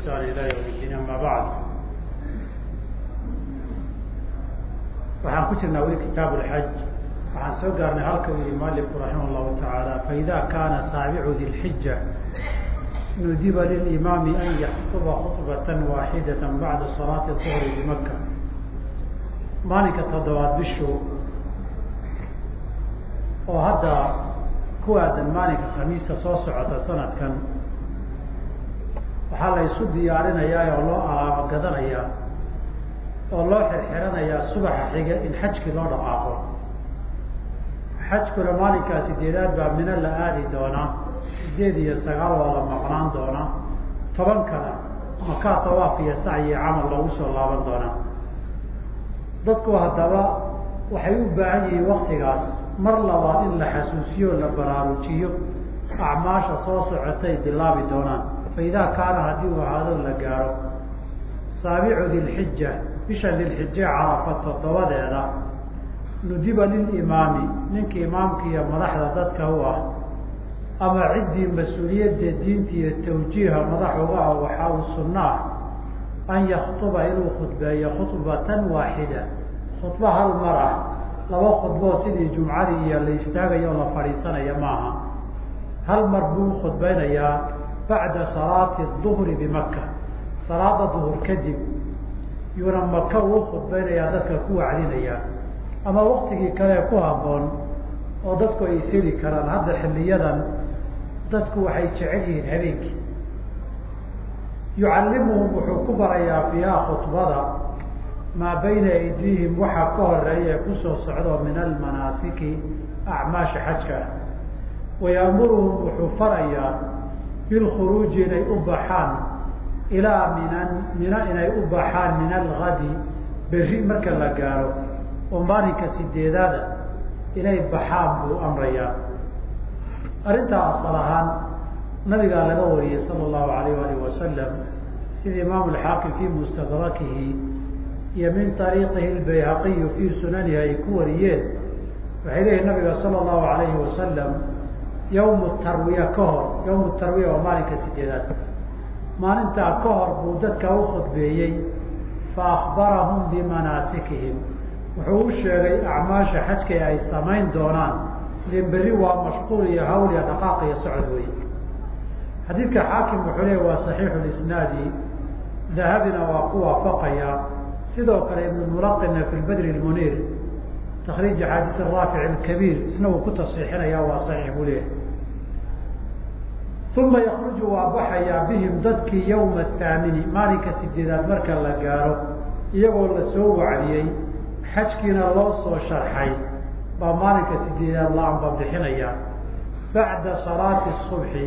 بإحسان إلى يوم الدين أما بعد waxaan ku jirnaa weli kitaaب الحج waxaan soo gaarnay halka u yihi malifku raximah الlahu taعaalى faإida kaana saaبicu di الحijة nudiba lلإimaami an yakطba خطbaة waaxidaة baعda صلاaةi الظهr بmaka maalinka toddobaad bishu oo hadda ku aadan maalinka khamiista soo socota sanadkan waxaa la isu diyaarinayaa oo loo alaabo gadanayaa oo loo xirxiranayaa subaxa xiga in xajkii loo dhaqaaqo. Xajkuna maalinkaa sideedaad baa mino la aadi doonaa sideed iyo sagaal waa la maqnaan doonaa toban kana makaa tawaaf iyo sacyi camal loogu soo laaban doonaa. Dadku haddaba waxay u baahan yihiin waktigaas mar labaad in la xasuusiyo o la baraarujiyo acmaasha soo socotay bilaabi doonaan fa idaa kaana haddii uu ahaado la gaaro saabicu dilxija bisha dilxije carafa toddobadeeda nudiba lilimaami ninka imaamka iyo madaxda dadka u ah ama ciddii mas'uuliyadda diinta iyo tawjiiha madax uga ah waxaa uu sunno an yaktuba inuu khudbeeyo khudbatan waaxida khudbo hal mar ah laba khudboo sidii jumcadii iyo la istaagayo oo la fadhiisanaya maaha hal mar buu khudbaynayaa bacda salaati duhri bimaka salaada duhur kadib yuuna maka uu khudbaynayaa dadka ku wacdinayaa ama waktigii kale ku habboon oo dadku ay seli karaan hadda xiliyadan dadku waxay jecel yihiin habeenkii. Yucallimuhum wuxuu ku barayaa fiiha khudbada maa bayna aydiihim waxaa ka horreeya ee ku soo socdo min almanaasiki acmaasha xajka. Ah wayaamuruhum wuxuu farayaa bilkhuruuji inay u baxaan. Ilaa minan mina inay u baxaan min algadi berri marka la gaaro. Oo maalinka sideedaada inay baxaan buu amrayaa. Arrintaa asal ahaan nabigaa laga wariyey sala allahu alayh alih wasalam sida imaamu alxaakim fii mustadrakihi iyo min ariiqihi lbayhaqiyu fii sunanihi ay ku wariyeen waxay leeyihiin nabiga sala allahu alayhi wasalam yawmu tarwiya ka hor yawmu tarwiya waa maalinka sideedaad. Maalintaa ka hor buu dadka u khudbeeyey fa akbarahum bimanaasikihim wuxuu u sheegay acmaasha xajkay ay samayn doonaan. Len berri waa mashquul iyo hawl iyo dhaqaaq iyo socod wey xadiidka xaakim wuxuu leeya waa saxiixu lisnaadi. Dahabina waa ku waafaqaya. Sidoo kale ibn mulaqina fi lbadri lmuniir takriij axaadiis raafic alkabiir isna wuu ku tasxiixinaya waa saxiix buu leeyahay uma yakruju waa baxayaa bihim dadkii yawma athaamini maalinka sideedaad marka la gaaro iyagoo la soo wacdiyey xajkiina loo soo sharxay baa maalinka sideedaad la ambabixinaya bacda salaati subxi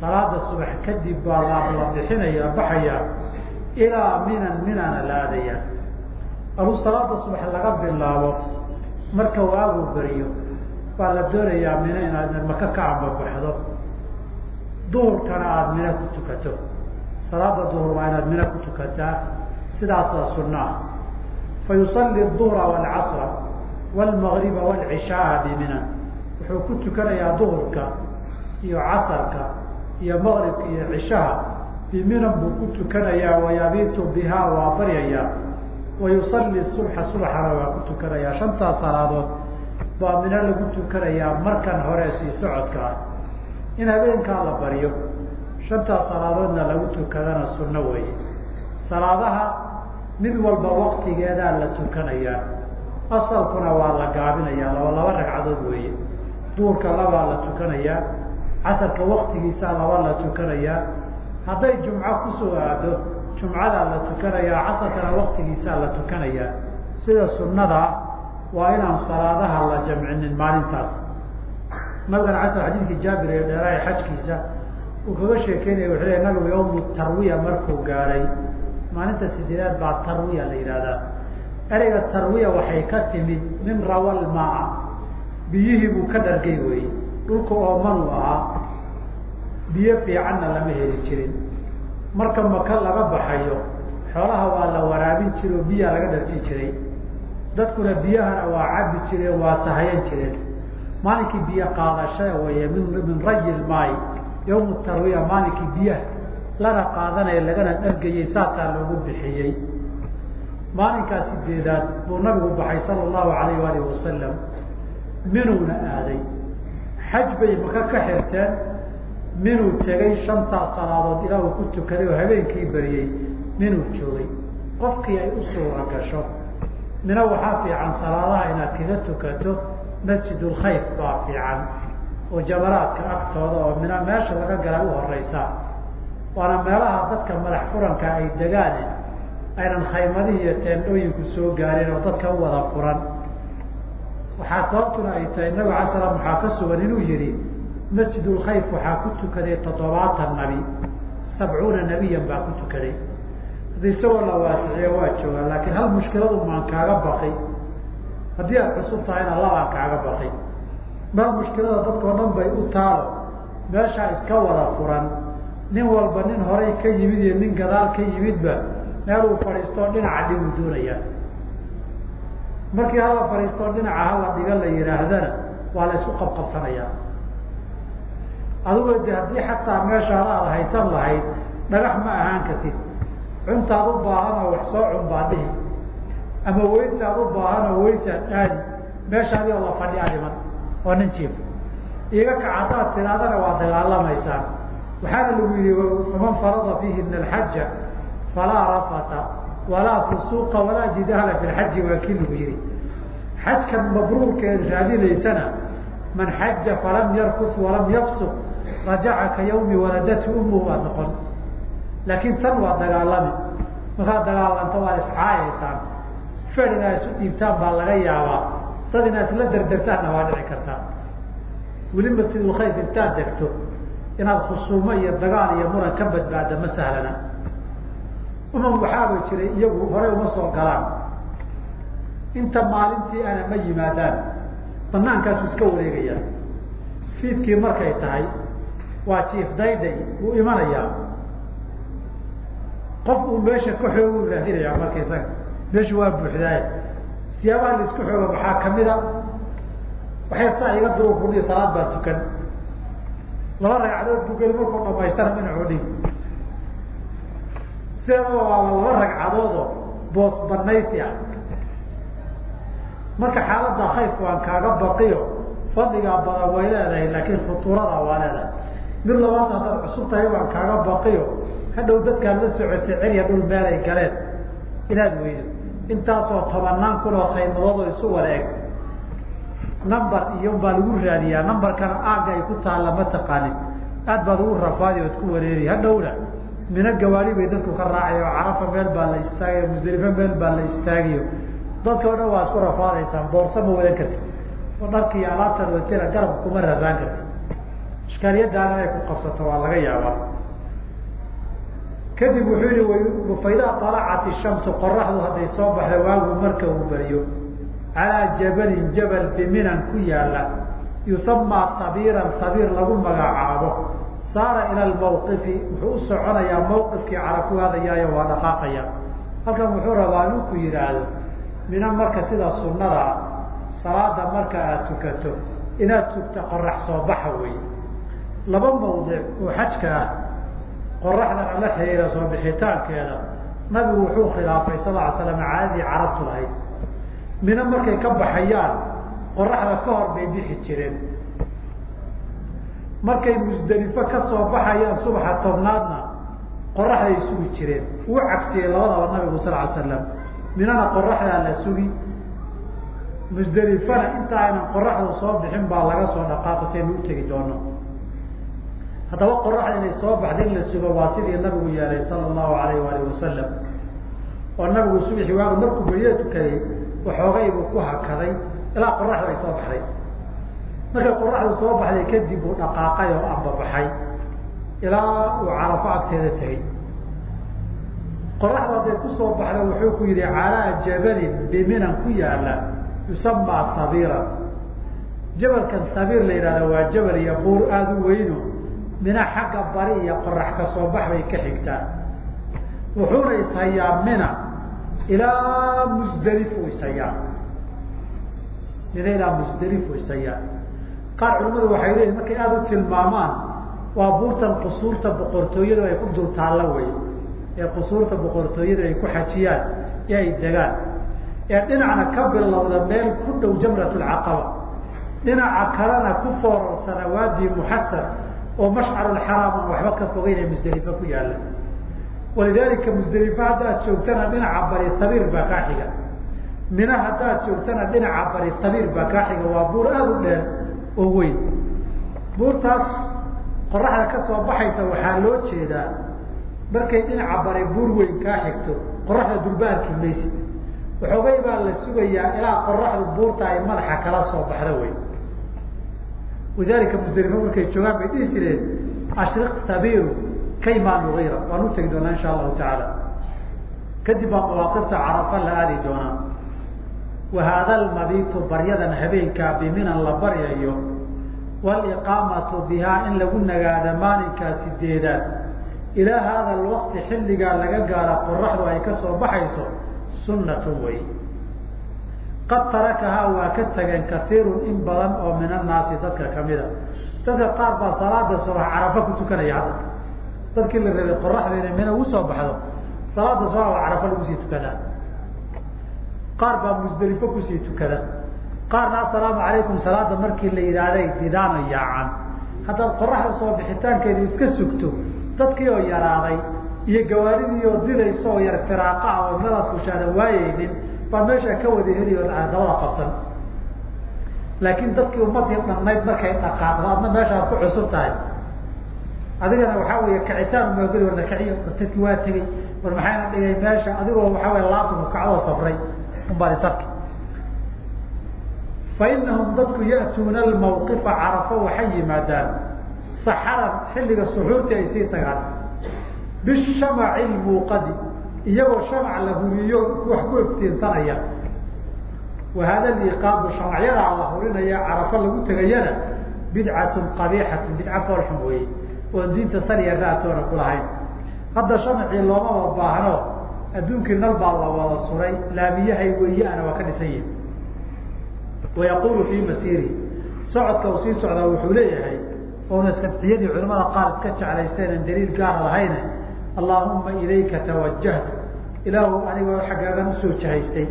salaada subax kadib baa la bixinaya baxaya ilaa minan minana la aadaya aduu salaada subax laga bilaabo marka waagu beriyo baa la doonayaa mina inaad maka ka ambabaxdo duhurkana aada mina ku tukato. Salaada duhur waa inaad mina ku tukataa. Sidaasaa sunna. Ah fa yusalli duhra waalcasra waalmagriba waalcishaaa biminan wuxuu ku tukanayaa duhurka iyo casarka iyo maqribka iyo cishaha. Biminan buu ku tukanayaa wayabiitu bihaa waa baryayaa. Wayusalli subxa subaxana waa ku tukanayaa. Shantaas salaadood baa mino lagu tukanayaa markan hore socodka. ah in habeenkaa la baryo shantaas salaadoodna lagu tukadana sunno weeye. Salaadaha mid walba waktigeedaa la tukanayaa asalkuna waa la gaabinayaa laba laba ragcadood weeye. Duurka labaa la tukanayaa casarka waktigiisaa laba la tukanayaa hadday jumco ku soo aado jumcadaa la tukanayaa casarkana waktigiisaa la tukanayaa sida sunnada waa inaan salaadaha la jamcinin maalintaas nabigan casar xadiidkii jaabir ee dheeraha xajkiisa uu kaga sheekeynaya wuxuu leey nabigu yawmu tarwiya markuu gaadhay maalinta sideedaad baa tarwiya la yidhahdaa ereyga tarwiya waxay ka timid min rawal maa biyihii buu ka dhargay weeye dhulka oomanuu ahaa biyo fiicanna lama heli jirin. Marka maka laga baxayo xoolaha waa la waraabin jire oo biyaa laga dharsin jiray. Dadkuna biyahana waa cabi jireen waa sahayan jireen maalinkii biyo qaadashada weeye min min rayi lmaay yawmu tarwiya maalinkii biyaha lana qaadanaya lagana dhargayey saasaa loogu bixiyey maalinkaa sideedaad buu nabigu baxay sala allahu alayh waalih wasalam minuuna aaday. Xaj bay maka ka xirteen minuu tegay shantaas salaadood ilaa uu ku tukaday oo habeenkii bariyey minuu joogay. Qofkii ay u suura gasho mina waxaa fiican salaadaha inaad kaga tukato masjidulkhayf baa fiican oo jamaraadka agtooda oo mina meesha laga gala u horeysaa waana meelaha dadka madax furanka ay degaane aynan khaymadihii iyo teendhooyinku soo gaarin oo dadka u wada furan. Waxaa sababtuna ay tahay nabig ala slam waxaa ka sugan inuu yihi masjidulkhayf waxaa ku tukaday toddobaatan nabi sabcuuna nebiyan baa ku tukaday. Haddi isagoo la waasiciyo waa joogaa laakiin hal mushkiladu maan kaaga baqi haddii aad cusub tahayna labaan kaaga baqi mar mushkilada dadkao dhan bay u taalo meeshaa iska wada furan. Nin walba nin horay ka yimid iyo nin gadaal ka yimidba meeluu fadhiistoo dhinaca dhiguu doonayaa markii hala fadhiistoo dhinaca hala dhiga la yidhaahdana waa la isku qabqabsanayaa. Adigoo de haddii xataa meeshaada aada haysan lahayd dhagax ma ahaan kartid cuntaad u baahan oo wax soo cun baa dhihi ama weysaad u baahan oo weysaad aadi meeshaadi oo la fadhiyaa dhiman oo nin jiif. Iga kac haddaad tiraadana waa dagaalamaysaan. Waxaana lagu yihi faman farada fiihina alxaja falaa rafata walaa fusuuqa walaa jidaala fi waa kii lagu yihi xajkan mabruurkeed raadinaysana man xaja falam yarkus walam yafsuq rajaca ka yawmi waladatu umuhu aad noqon. Laakiin tan waa dagaalami. Markaad dagaalanto waad iscaayaysaan fer inaad isu dhiibtaan baa laga yaabaa. Dad inaad isla derdertaanna waa dhici kartaa. Weli masjidulkhayf intaad degto. Inaad khusuumo iyo dagaal iyo muran ka badbaada ma sahlana. Umam waxaaba jiray iyagu horey uma soo galaan. Inta maalintii ana ma yimaadaan. Banaankaasu iska wareegayaan fiidkii markay tahay waa jiif dayday wuu imanayaa qof uu meesha ka xoogu raadinayaa marka meeshu waa buuxdaaye siyaabaha la isku xooga maxaa kamida waxay saa iga duruufuniyo salaad baa tukan. Laba ragcadood buu geli markuu dhamaystana dhinacuu dhig sideedaba waaba laba ragcadoodoo boos banaysi ah. Marka xaaladda khayrka waan kaaga baqiyo fadligaa badan way leedahay laakiin khutuurada waa leedahay. Mid labaad haddaad cusub tahay waan kaaga baqiyo hadhow dadkaad la socotay cerya dhul meelay galeen. Inaad weydo intaasoo tobanaan kun oo khaymadoodoo isu wada eg number iyo baa lagu raadiyaa. Numberkana aaga ay ku taalla ma taqaanin aad baad ugu rafaadi ood ku wareeri hadhowna mina gawaari bay dadku ka raacay oo carafa meel baa la istaagayo musdalife meel baa la istaagiyo dadka o dhan waa isku rafaadaysaan. Boorsa ma wadan karti oo dharki iyo alaabtan watira garabka kuma raraan karti ishkaaliyadaana inay ku qabsato waa laga yaabaa kadib wuxuu yihi faidaa alacat ishamsu qoraxdu hadday soo baxda waagu marka uu beriyo calaa jabalin jabal biminan ku yaalla yusamaa sabiiran sabiir lagu magacaabo. Saara ila lmawqifi wuxuu u soconayaa mawqifkii caraku hadayaayo waa dhaqaaqaya. Halkan wuxuu rabaa inku yidhaahdo mina marka sida sunada salaada marka aad tukato inaad tugta qorax soo baxa wey laba mawdic oo xajka ah qoraxdana la xiriira soo bixitaankeeda nabigu wuxuu khilaafay sal ly slam caadadii carabtu lahayd. Mina markay ka baxayaan qoraxda ka hor bay bixi jireen. Markay musdelifo ka soo baxayaan subaxa tobnaadna qoraxday sugi jireen. Wuu cagsiyey labadaba nabigu sal ly slam minana qoraxdaa la sugi. Musdelifana inta aynan qoraxdu soo bixin baa laga soo dhaqaaqi saynu utegi doono haddaba qoraxda inay soo baxda in la sugo waa sidii nabigu yeelay sala allahu alayh waalih wasalam oo nabigu subixi waagu markuu beriya tukaday waxoogay buu ku hakaday ilaa qoraxdu ay soo baxday. Markay qoraxdu soo baxday kadib uu dhaqaaqay oo ambabaxay ilaa uu carafo agteeda tegey qoraxdu hadday ku soo baxda wuxuu ku yihi calaa jabalin biminan ku yaalla yusamaa sabiiran. Jabalkan sabiir la yidhahda waa jabal iyo aada u weyno mina xagga bari iyo qorax ka soo bax bay ka xigtaa. Wuxuuna ishayaa mina ilaa musdelif u ishayaa mina ilaa musdelif u ishayaa qaar culimadu waxay leeyihiin markay aada u tilmaamaan waa buurtan qusuurta boqortooyadu ay ku dul taallo wey ee qusuurta boqortooyadu ay ku xajiyaan ee ay degaan ee dhinacna ka bilowda meel ku dhow jamrat lcaqaba dhinaca kalena ku foorarsana waadii muxasar oo mashcarulxaraam aan waxba ka fogeyn ee musdelifa ku yaalla. Walidaalika musdelifa haddaad joogtana dhinaca bari sabiir baa kaa xiga. Mina haddaad joogtana dhinaca bari sabiir baa kaa xiga. Waa buur aada u dheer oo weyn. Buurtaas qoraxda ka soo baxaysa waxaa loo jeedaa markay dhinaca bari buur weyn kaa xigto qoraxda durba arki maysi waxoogay baa la sugayaa ilaa qoraxdu buurta ay madaxa kala soo baxda wey walidaalika musdelifa markay joogaan bay dhihi jireen ashriq sabiru kayma nugira waan u tegi doonaa insha allahu tacaala. Kadib baa mawaaqifta carafa la aadi doonaa. Wa haada lmabitu baryadan habeenkaa biminan la baryayo waliqaamatu bihaa in lagu nagaada maalinkaa sideedaad ilaa haada alwaqti xilligaa laga gaara qoraxdu ay ka soo baxayso sunnatun wey qad tarakahaa waa ka tageen kaiirun in badan oo min annaasi dadka kamida dadka qaar baa salaada subax carafa ku tukanaya hadda. Dadkii la rabay qoraxda inay mina ugu soo baxdo salaada subax waa carafa lagu sii tukadaa qaar baa musdelifo ku sii tukada. Qaarna assalaamu calaykum salaada markii la yidhaahday didaano yaacan haddaad qoraxda soo bixitaankeeda iska sugto dadkii oo yaraaday iyo gawaaridii oo didaysa oo yar firaaqa ah oo meelaad kushaadan waayeynin baa meesha ka wada heliyo dabada qabsan. Laakiin dadkii ummadii dhannayd markay dhaqaaqdo adna meeshaad ku cusub tahay. Adigana waxaa weeye kacitaan maageli war nakaciyo dadki waa tegey. War maxayna dhigay meesha? Adigoo waxaa wey laabtaku kacdoo sabray. Unbaad isarki. Fa dadku ya'tuuna almawqifa carafo waxay yimaadaan. Saxaran xilliga suxuurtii ay sii tagaan. Bishamaci lmuuqadi iyagoo shamac la huriyo wax ku iftiinsanaya wa hada liqaadu shamacyadaa la hurinaya carafo lagu tegayana bidcatun qabiixatun bidca foolxun weeye oon diinta saniya raatoona ku lahayn. Hadda shamacii loomaba baahno adduunkii nal baa la wada suray laamiyahay weeyaana waa ka dhisan yihiin wayaqulu fii masiiri socodka uu sii socdaa wuxuu leeyahay oona sabtiyadii culamada qaar iska jeclaysteen daliil gaara lahayne allaahuma ilayka tawajahtu ilaahu anigoo xaggaagan u soo jahaystay.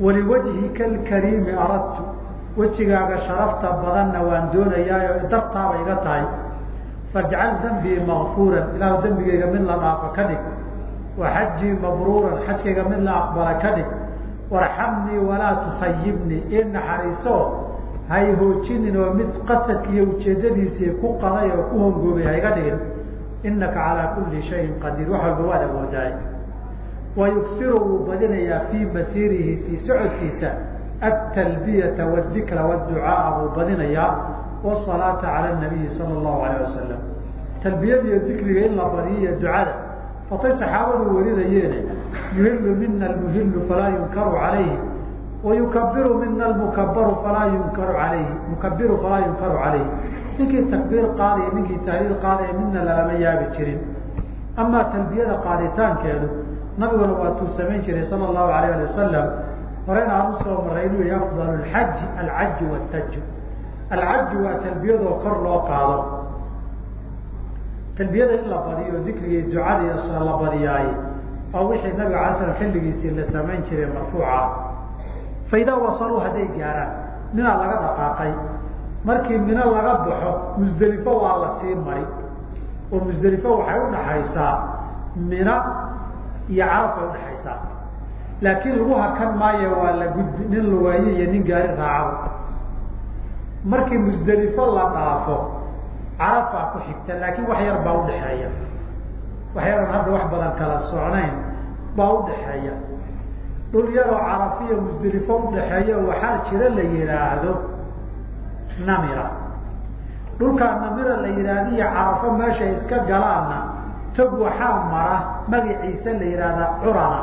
Waliwajhika alkariimi aradtu. Wejigaaga sharafta badanna waan doonayaayo dartaaba iga tahay. Fajcal dambii makfuuran ilaahu dembigayga mid la dhaafo ka dhig. Wa xajii mabruuran. Xajkayga mid la aqbala ka dhig. Warxamnii walaa tukhayibnii ii naxariiso hay hoojinin oo mid qasadki iyo ujeedadiisii ku qaday oo ku hongoobay hayga dhigin inaka calaa kulli shayin qadiir wax walba waad awoodaay wa yuksiru wuu badinayaa fii masiirihi sii socodkiisa atalbiyata wadikra wducaaa buu badinayaa wsalaata cala nabiyi sala allahu alayh wasalam talbiyada iyo dikriga in la badiyo iyo ducada fatay saxaabadu warinayeene yuhilu mina almuhilu falaa yunkaru calayhi wayukabiru mina almukabaru falaa yunkaru alayhi mukabiru falaa yunkaru calayhi ninkii takbiir qaadaya ninkii tahliil qaadaya midna lalama yaabi jirin. Amaa talbiyada qaaditaankeedu nabiguna waatuu samayn jiray sala allahu alayh ali wasalam horena aan u soo maray inuu yahay afdal lxaji alcaju wataju alcaju waa talbiyadoo kor loo qaado. Talbiyada in la badiyo dikriga ducada iyo la badiyaaye waa wixii nabiga alay slam xilligiisii la samayn jiray marfuuca. Fa idaa wasaluu hadday gaaraan mina laga dhaqaaqay markii mino laga baxo musdelifo waa la sii mari oo musdelifo waxay udhaxaysaa mina iyo carabay udhaxaysaa laakiin lagu hakan maayo waa la gudbi nin lugeeye iyo nin gaari raacaba markii musdelifo la dhaafo carafaa ku xigta laakiin wax yar baa udhaxeeya wax yaran hadda wax badan kala socnayn baa udhaxeeya dhul yaroo carafiya musdelifo udhaxeeya waxaa jira la yihaahdo namira. Dhulkaa namira la yidhaahdo iyo carafo meeshay iska galaanna tog waxaa mara magaciisa la yihahdaa curana.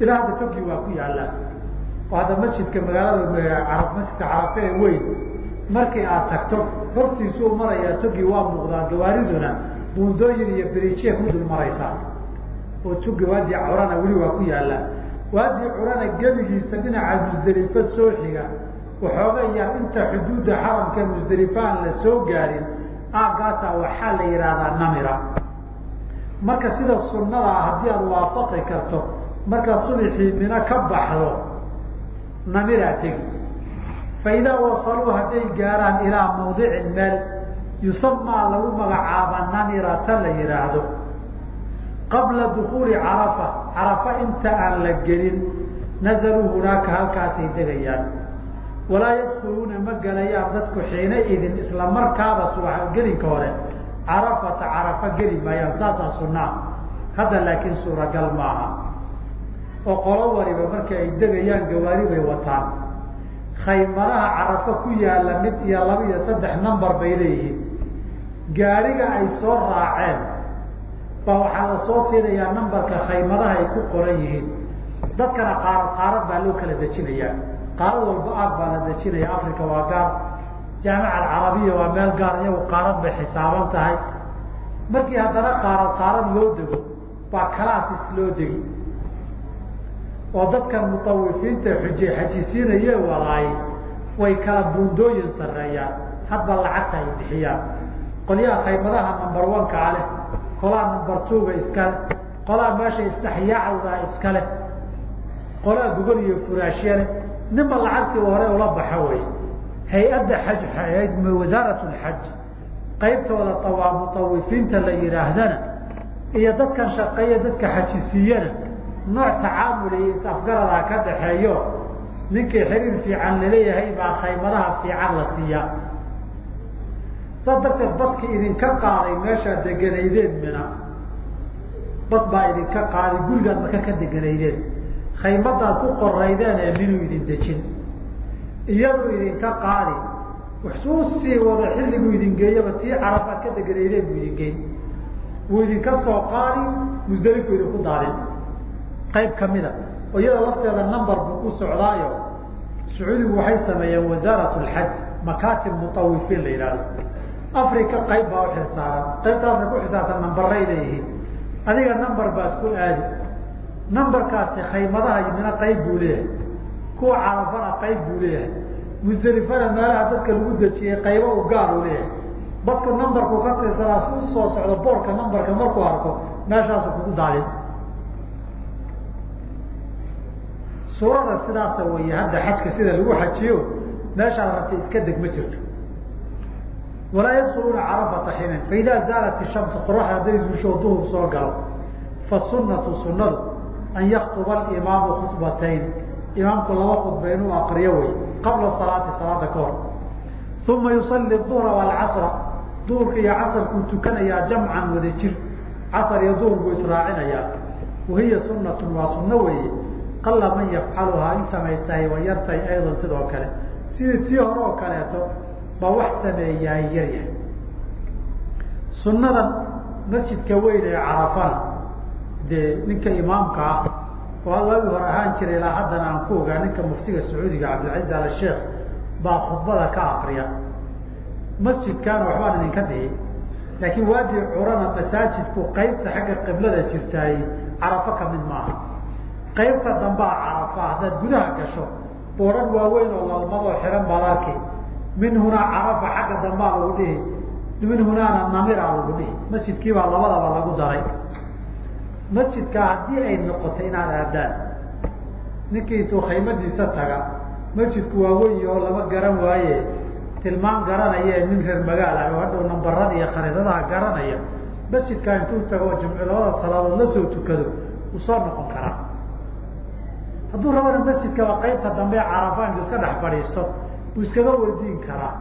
Ila hadda togi waa ku yaalla. Oo hadda masjidka magaalada masjidka carafe ee weyn. Markii aad tagto hortiisuu marayaa togi waa muuqdaa gawaariduna buundooyin iyo berijiya ku dul maraysaa. Oo togi waadii curana weli waa ku yaalla. Waadii curana gebigiisa dhinaca musdelifo soo xiga waxooga yar inta xuduudda xaramka musdelifa aan la soo gaarin aaggaasa waxaa la yidhaahdaa namira. Marka sida sunnada ah haddii aada waafaqi karto markaad subixii mino ka baxdo namiraa tegi. Fa idaa wasaluu hadday gaaraan ilaa mawdicin meel yusamaa lagu magacaaba namirata la yihaahdo qabla dukuuli carafa carafa inta aan la gelin nazaluu hunaaka halkaasay degayaan walaa yadkuluuna ma gelayaan dadku xiina idin isla markaaba subax gelinka hore. Carafata carafa geli maayaan saasaa sunaa hadda laakiin suuragal maaha. Oo qolo waliba markii ay degayaan gawaari bay wataan. Khaymadaha carafo ku yaalla mid iyo laba iyo saddex number bay leeyihiin. Gaariga ay soo raaceen baa waxaa la soo siinayaa numberka khaymadaha ay ku qoran yihiin. Dadkana qaarad qaarad baa loo kala dejinayaa qaarad walba aag baa la dejinaya africa waa gaar jaamica alcarabiya waa meel gaar iyagu qaarad bay xisaaban tahay. Markii haddana qaarad qaarad loo dego baa calaasis loo degi. Oo dadkan mutawifiinta xuje xajisiinaye walaay way kala buundooyin sareeyaan hadba lacagta ay bixiyaan. Qolyaha kaymadaha number one-kaa leh qolaa number two-ga iskale qolaa meesha istaxyaacda iskale qolaa gogol iyo furaashye leh ninba lacagtii hore ula baxo wey hay'adda xaj wasaarat lxaj qaybtooda awaa mutawifiinta la yidhaahdana iyo dadkan shaqeeya dadka xajisiiyana nooc tacaamul iyo is-afgaradaa ka dhaxeeyo ninkii xiriir fiican la leeyahay baa khaymadaha fiican la siiyaa saas darteed baskii idinka qaaday meeshaad deganaydeen mina. Bas baa idinka qaaday gurigaad maka ka deganaydeen khaymadaad ku qoraydeen ee minuu idin dejin. Iyadu idinka qaadi waxsuu sii wada xilliguu idin geeyaba tii carafaad ka deganaydeen buu idin geyn. Wuu idinka soo qaadi musdalifu idinku daadin qayb kamida oo iyada lafteeda number buu ku socdaayo sacuudigu waxay sameeyeen wasaarat lxaj makatib mutawifiin la yidhahdo africa qayb baa uxilsaaran qaybta africa uxilsaartan nambaray leeyihiin. Adiga number baad ku aadi numberkaasi khaymadaha mina qayb buu leeyahay. Kuwa carafana qayb buu leeyahay. Musdelifana meelaha dadka lagu dejiyey qaybo u gaar u leeyahay. Basku numberku ka tirsadaa si u soo socdo boorka numberka markuu arko meeshaasu kugu daadin suurada sidaasa wey hadda xajka sida lagu xajiyo meeshaad rabtay iska deg ma jirto. Walaa yadkuluuna carafata xinan faidaa zaalat ishamsu qoraxda hadday zuusho duhur soo galo. Fasunatu sunadu an yaktuba alimaamu khubatayn imaamku laba khudba inuu akriyo wey qabla salaati salaada ka hor uma yusali duhra walcasra duhurka iyo casarkuu tukanayaa jamcan wada jir casar iyo duhur buu israacinayaa wahiya sunatun waa sunno weeye qala man yafcaluhaa in samaystahay wa yartay aydan sidoo kale sidii tii hore oo kaleeto ba wax sameeyaay yaryahay sunnadan masjidka weyn ee carafana dee ninka imaamka ah oo lagi hor ahaan jiray ilaa haddana aan ku ogaa ninka muftiga sacuudiga cabdilcaziz al sheekh baa khudbada ka akriya masjidkaana waxbaan idinka dhihi laakiin waadi curana masaajidku qaybta xagga qiblada jirtaay carafo ka mid maaha. Qaybta dambaa carafa haddaad gudaha gasho booran waaweyn oo lalmadoo xihan baad arki min carafa xagga dambaa lagu dhihi min hunaana lagu dhihi. Masjidkiibaa labadaba lagu daray masjidka haddii ay noqoto inaad aadaan. Ninkii intuu khaymadiisa taga masjidku waa weyn oo lama garan waaye tilmaan garanaya nin reer magaala oo hadhow nambarada iyo khariidadaha garanaya masjidkaa intuu tago jimco labada salaadood la soo tukado wuu soo noqon karaa hadduu rabana masjidkaba qaybta dambe carafa intu iska dhex fadhiisto wuu iskaga weydiin karaa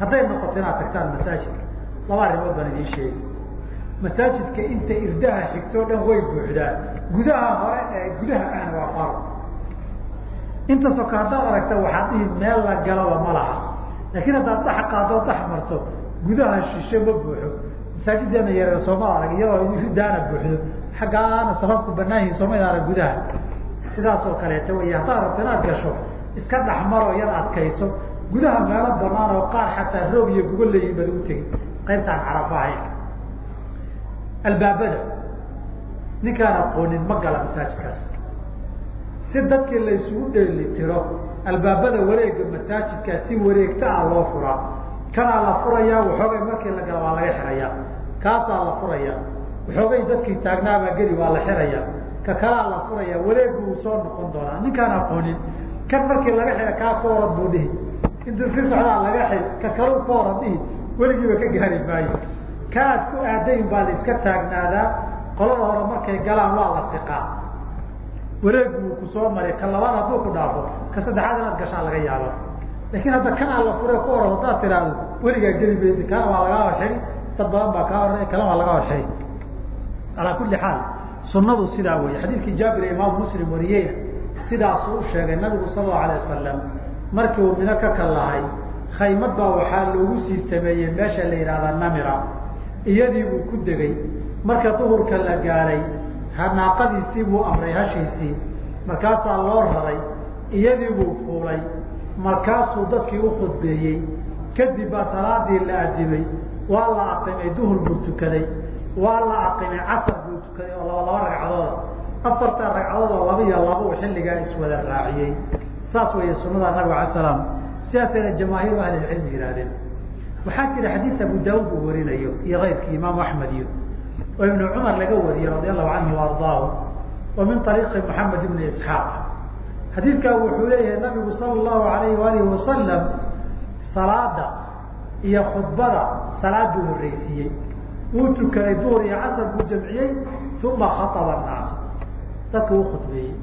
hadday noqoto inaad tagtaan masaajidka laba arrimood baan idiin sheegi masaajidka inta irdaha xigtoo dhan way buuxdaan. Gudaha hore ee gudaha ahna waa faro. Intaasoo ka haddaad aragta waxaad dhihi meel la galaba ma laha. Laakiin haddaad dhex qaadoo dhex marto gudaha shishe ma buuxo. Masaajideena yareer sooma arag iyadoo irdaana buuxdo. Xaggaana safafku banaanyihin soomada arag gudaha. Sidaas oo kaleeta wey haddaad rabto inaad gasho iska dhexmaroo yar adkayso gudaha meelo banaan oo qaar xataa roog iyo gogol leeyihiin baad ugu tegi. Qaybtaan carafa ahayn albaabada. Ninkaan aqoonin ma gala masaajidkaas. Si dadkii la isugu dheeli tiro albaabada wareega masaajidkaa si wareegta ah loo furaa. Kanaa la furayaa waxoogay markii la gala waa laga xirayaa. Kaasaa la furayaa. Waxoogay dadkii taagnaabaa geli waa la xirayaa. Ka kalaa la furayaa wareegu uu soo noqon doonaa. Ninkaan aqoonin kan markii laga xira kaa ka orad buu dhihi. Intuu si socdaa laga xir ka kalau ka orad dhihi. Weligiiba ka gaari maayo ka aad ku aadayn baa la iska taagnaadaa qolada hore markay galaan waa la siqaa wareegu uu ku soo maray. Ka labaad hadduu ku dhaafo ka saddexaad inaad gashaa laga yaaba laakiin hadda kanaa la fure ku orad haddaad tiraahdo weligaa geli maysi kana waa lagaa horxiri dad badan baa kaa hor kana waa laga horxiri alaa kuli xaal sunadu sidaa wey xadiidkii jaabir imaam muslim wariyeyna sidaasuu u sheegay nabigu sal allau alay wasalam markii uu mino ka kallahay khaymad baa waxaa loogu sii sameeyey meesha la yidhahdaa namira iyadii buu ku degay. Marka duhurka la gaaray hanaaqadiisii buu amray hashiisii. Markaasaa loo raray iyadii buu fuulay. Markaasuu dadkii u khudbeeyey. Kadib baa salaadii la adimay waa la aqimay duhur buu tukaday waa la aqimay casar buu tukaday oo laba laba ragcadooda afarta ragcadood oo laba iyo laba uu xilligaa iswada raaciyey. Saas weeye sunada nabig alay slam sidaasayna jamaahiiru ahlilcilmi yihahdeen waxaa jira xadiid abu daawud uu warinayo iyo keyrkii imaamu axmed iyo oo ibnu cumar laga wariyey radi allahu canhu ardaahu wa min ariiqi moxamed ibni isxaaq. Xadiidkaa wuxuu leeyahay nabigu sala allahu alayhi waalihi wasalam salaada iyo khudbada salaaduu horreysiiyey wuu tukaday duhur iyo casar buu jamciyey uma khaaba naas dadka u khudbeeyey.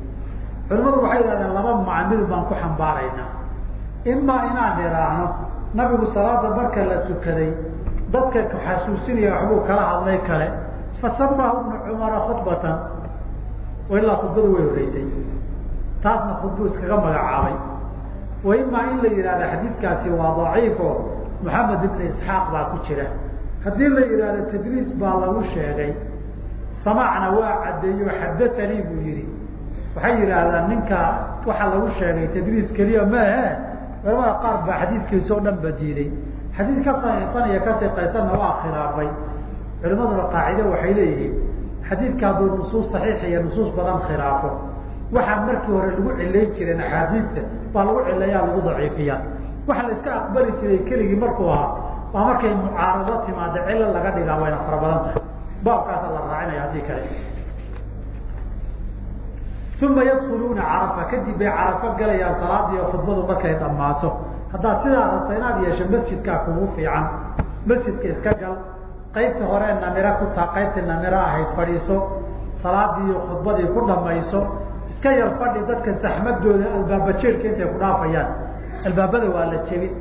Culimadu waxay yihahdeen laba macamidu baan ku xambaaraynaa. Imaa inaan idhaahno nabigu salaada marka la tukaday dadka xasuusinaya waxbuu kala hadlay kale fasamahu ibnu cumara khudbatan. Ilaa khudbadu way horreysay. Taasna khudbuu iskaga magacaabay. Wa in la yidhahdo xadiidkaasi waa daciif oo maxamed ibn isxaaq baa ku jira. Haddii la yidhahdo tadriis baa lagu sheegay samacna waa caddeeyo xadaanii buu yihi waxay yidhaahdaan ninka waxaa lagu sheegay tadriis keliya maahe culamada qaar baa xadiidkiisa o dhan ba diiday xadiid ka saxiixsan ka siqaysanna waa khilaafay. Culimaduna qaacide waxay leeyihiin xadiidka hadduu nusuus saxiix iyo nusuus badan khilaafo. Waxaa markii hore lagu cilayn jireen axaadiista baa lagu cileeyaa lagu daciifiyaa. Waxa la iska aqbali jiray keligii markuu ahaa waa markay mucaarado timaada cilo laga dhigaa wayna fara badan tahay. Baabkaasa la raacinaya haddii kale uma yadkuluuna carafa kadib bay carafo galayaan salaadii oo khudbadu markay dhammaato haddaad sidaa rabta inaad yeesho masjidkaa kugu fiican masjidka iska gal qaybta hore namiro ku taa qaybtii namiro ahayd fadhiiso salaadii iyo khudbadii ku dhamayso iska yar fadhi dadka saxmadooda albaaba jeerka intay ku dhaafayaan albaabada waa la jebin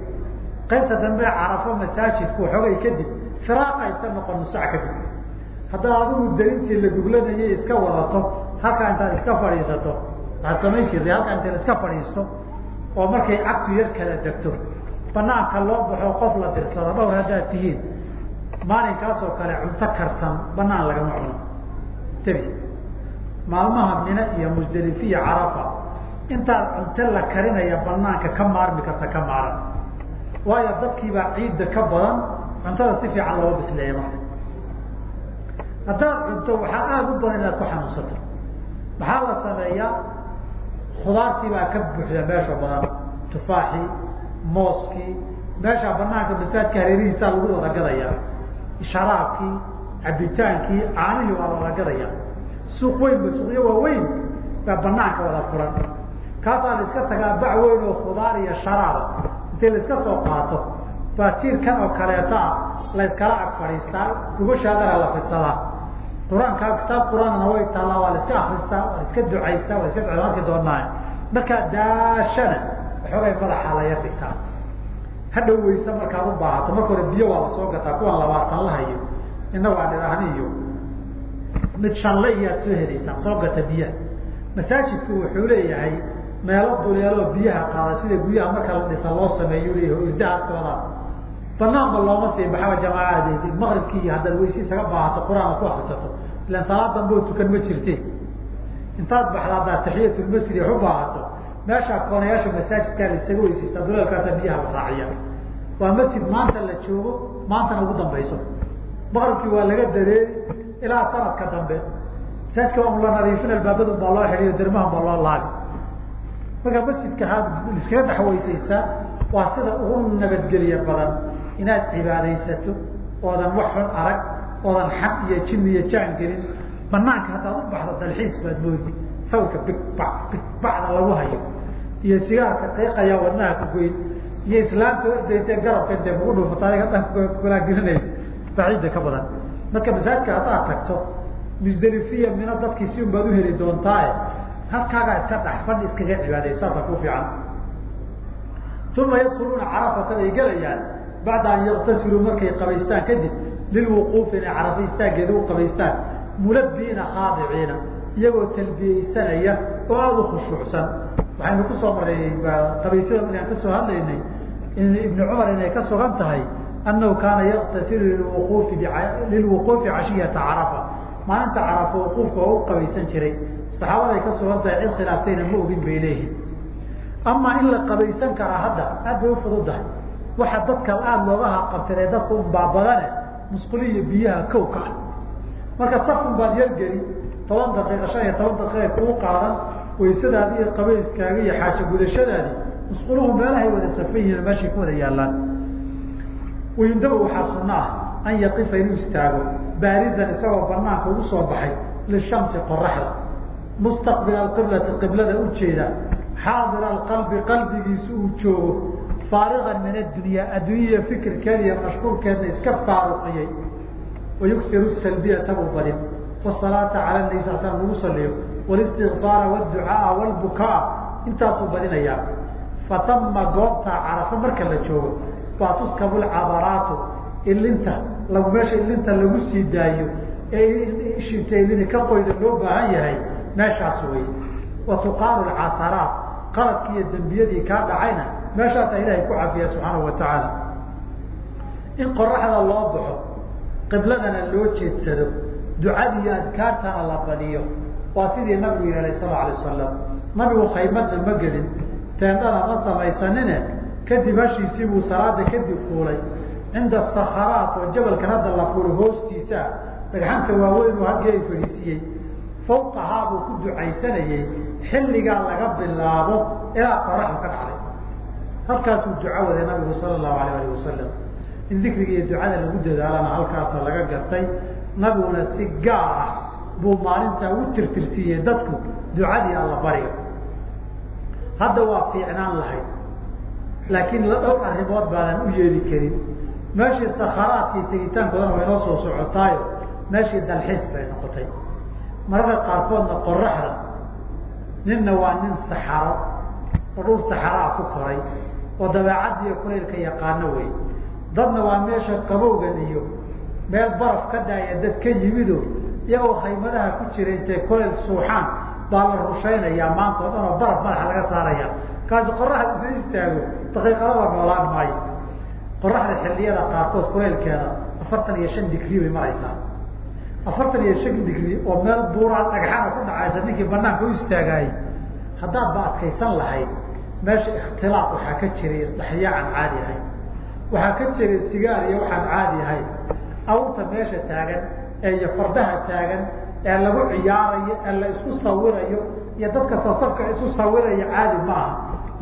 qaybta dambe carafo masaajidku waxoogay kadib firaaqa iska noqon nusac kadib haddaad adigu darintii la duglanayay iska wadato halkaa intaad iska fadhiisato waxaad samayn jirtay halkaa inta la iska fadhiisto oo markay cagtu yar kala degto banaanka loo baxo qof la dirsado dhowr haddaad tihiin maalinkaasoo kale cunto karsan banaan lagama cuno. Tabi maalmaha mine iyo musdalifiya carafa intaad cunto la karinaya banaanka ka maarmi karta ka maaran. Waayo dadkiibaa ciidda ka badan cuntada si fiican loo bisleeya marka. Haddaad cunto waxaa aada u badan inaad ku xanuunsato maxaa la sameeyaa? Khudaartii baa ka buuxda meesha badan. Tufaaxii mooskii meesha banaanka masaajka hareerihiisaa lagu wada gadayaa. Sharaabkii cabitaankii caanihii waa lawada gadaya suuq weynba suuqyo waaweyn baa banaanka wada furan. Kaasaa la iska tagaa bac weyn oo khudaar iyo sharaaba intay la iska soo qaato? Baa tiirkan oo kaleeto ah la iskala ag fadhiistaa gubashaadana la fidsadaa qur'aankaa kitaab qur'aanna way taallaa waa la iska akristaa waa la iska ducaystaa waa la iska ducay arki doonaa. Markaa daashana waxoogay madaxa la yar hadhow weyse markaad u baahato. Marka hore biyo waa la soo gataa kuwan labaatan la hayo waan idhaahni mid shanle iyaad soo helaysaan soo gata biyaha masaajidku wuxuu leeyahay meelo duleeloo biyaha qaada sida guryaha marka la dhisa loo sameeyu leeyahay irdahaadkooda banaanba looma sii baxaba jamaacadeedi maqribkii iyo haddaad isaga baahato qur'aan ku akrisato ilan salaad damboo tukan ma jirte. Intaad baxda haddaad taxiyatulmasjid wax u baahato. Meeshaa koonayaasha masaajidkaa la isaga duleelkaasa biyaha la raaciya. Waa masjid maanta la joogo maantana ugu dambayso. Maqribkii waa laga dareeri ilaa sanadka dambe. Masaajidka waa la nadiifin albaabadun baa loo xidhiyo dermahan baa loo laabi. Marka masjidka ha iskaga dhex weysaystaa waa sida ugu nabadgeliya badan inaad cibaadaysato oodan wax xun arag oodan xaq iyo jin iyo jaan gelin banaanka haddaad u baxdo dalxiis baad moodi sawirka bigba bigbacda lagu hayo iyo sigaarka qiiqaya wadnaha ku goyn iyo islaamta ordaysa garabka intay kugu dhuufato adiga dhankulaagelinaysa baciidda ka badan. Marka masaajidka haddaad tagto musdelifiya mina dadkii si un baad uheli doontaae halkaagaa iska dhex fadhi iskaga cibaadey saasa ku fiican. Uma yadkuluuna carafata bay gelayaan bacda an yaktasiluu markay qabaystaan kadib lilwuquufi inay carafa istaageeda u qabaystaan mulabiina khaadiciina iyagoo talbiyeysanaya oo aada u khushuucsan waxaynu ku soo maray qabaysyada markaan ka soo hadlaynay ibni cumar inay ka sugan tahay annahu kaana yaktasilu liwuquufi lilwuquufi cashiyata carafa maalinta carafa wuquufka oo u qabaysan jiray saxaabaday ka sugan tahay cid khilaaftayna ma ogin bay leeyihiin amaa in la qabaysan karaa hadda aad bay ufududahay waxa dadka aada looga haqabtay ee dadka unbaabadane musquli iyo biyaha kow ka ah. Marka safun baad yargeli toban daqiiqa shan iyo toban daqiiqa kuu qaadan waysadaadi iyo qabayskaaga iyo xaajo gudashadaadi musquluhu meelahay wada safan yihiin meeshay ku wada yaallaan. Wayundaba waxaa sunno ah an yaqifa inuu istaago baarizan isagoo banaanka ugu soo baxay lishamsi qoraxda mustaqbila alqiblati qiblada ujeeda xaadir alqalbi qalbigiisa uu joogo faarigan min addunya addunyaya fikirkeeda iyo mashquulkeedna iska faaruqiyey wayugsiru talbiyata buu badin wasalaata cala nabi sal slam lagu saliyo walistikfaara wducaaa wlbukaa intaasuu badinayaa fatama goobtaa carafa marka la joogo waa tuskabu lcabaraatu ilinta meesha ilinta lagu sii daayo ee ka qoyda loo baahan yahay meeshaas wey wa tuqaalu qaladkii iyo dembiyadii kaa dhacayna meeshaasa ilaahay ku cafiya subxaanahu wa tacaala. In qoraxda loo baxo qibladana loo jeedsado ducadii adkaartana la badiyo waa sidii nabigu yeelay sal alay wasalam nabigu khaymadna ma gelin teendhana ma samaysanine kadib hashiisii buu salaada kadib fuulay. Cinda sakaraat oo jabalkan hadda la fuulay hoostiisa dhagxanta waaweyn uu haggii ay fadhiisiyey fawqahaa buu ku ducaysanayey xilligaa laga bilaabo ilaa qoraxda ka dhacday halkaasuu duco waday nabigu sala allahu alayh alih wasalam in dikriga iyo ducada lagu dadaalana halkaasa laga gartay nabiguna si gaar ah buu maalintaa u tirtirsiiyey dadku ducadii alla bariga. Hadda waa fiicnaan lahayd laakiin la dhowr arrimood baanan u yeeli karin. Meeshii sakaraadkii tegitaankoodana way noo soo socotaayo meeshii dalxiis bay noqotay. Mararka qaarkoodna qoraxda ninna waa nin saxaro oo dhul saxaraa ku koray oo dabeecaddiiyo kulaylka yaqaano wey. Dadna waa meesha qabowgan iyo meel baraf ka dhaaya dad ka yimido iyagoo haymadaha ku jira intay kulayl suuxaan baa la rushaynayaa maanta o dhan oo baraf madaxa laga saaraya. Kaasi qoraxda isu istaago daqiiqadaba noolaan maayo. Qoraxda xilliyada qaarkood kulaylkeeda afartan iyo shan digrii bay maraysaa. Afartan iyo shan digrii oo meel buuraan dhagxana ku dhacaysa ninkii banaanka u istaagaayey haddaad adkaysan lahayd meesha ikhtilaaq waxaa ka jiray isdhexyaacan caadi ahayn. Waxaa ka jiray sigaar iyo waxaan caadi ahayn. Awrta meesha taagan ee iyo fardaha taagan ee lagu ciyaarayo ee la isku sawirayo iyo dadka sasabka isu sawiraya caadi ma aha.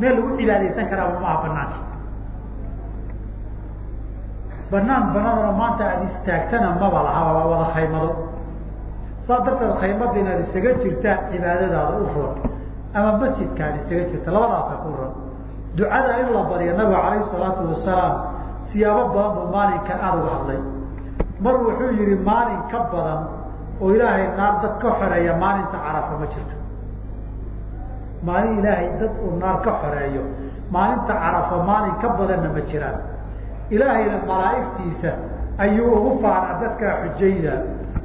Meel lagu cibaadaysan karaaba ma aha banaanka banaan banaanoo maanta aada istaagtana maba laha waa wada khaymado. Saa darteed khaymada inaad isaga jirtaan cibaadadaada u ron ama masjidka aad isaga jirta labadaasa ku ron ducada in la badiyo nabiga calayhi salaatu wasalaam siyaabo badan buu maalinkan aada uga hadlay. Mar wuxuu yihi maalin ka badan oo ilaahay naar dad ka xoreeya maalinta carafa ma jirto. Maalin ilaahay dad uu naar ka xoreeyo maalinta carafa maalin ka badanna ma jiraan. Ilaahayna malaa'igtiisa ayuu ugu faanaa dadkaa xujayda.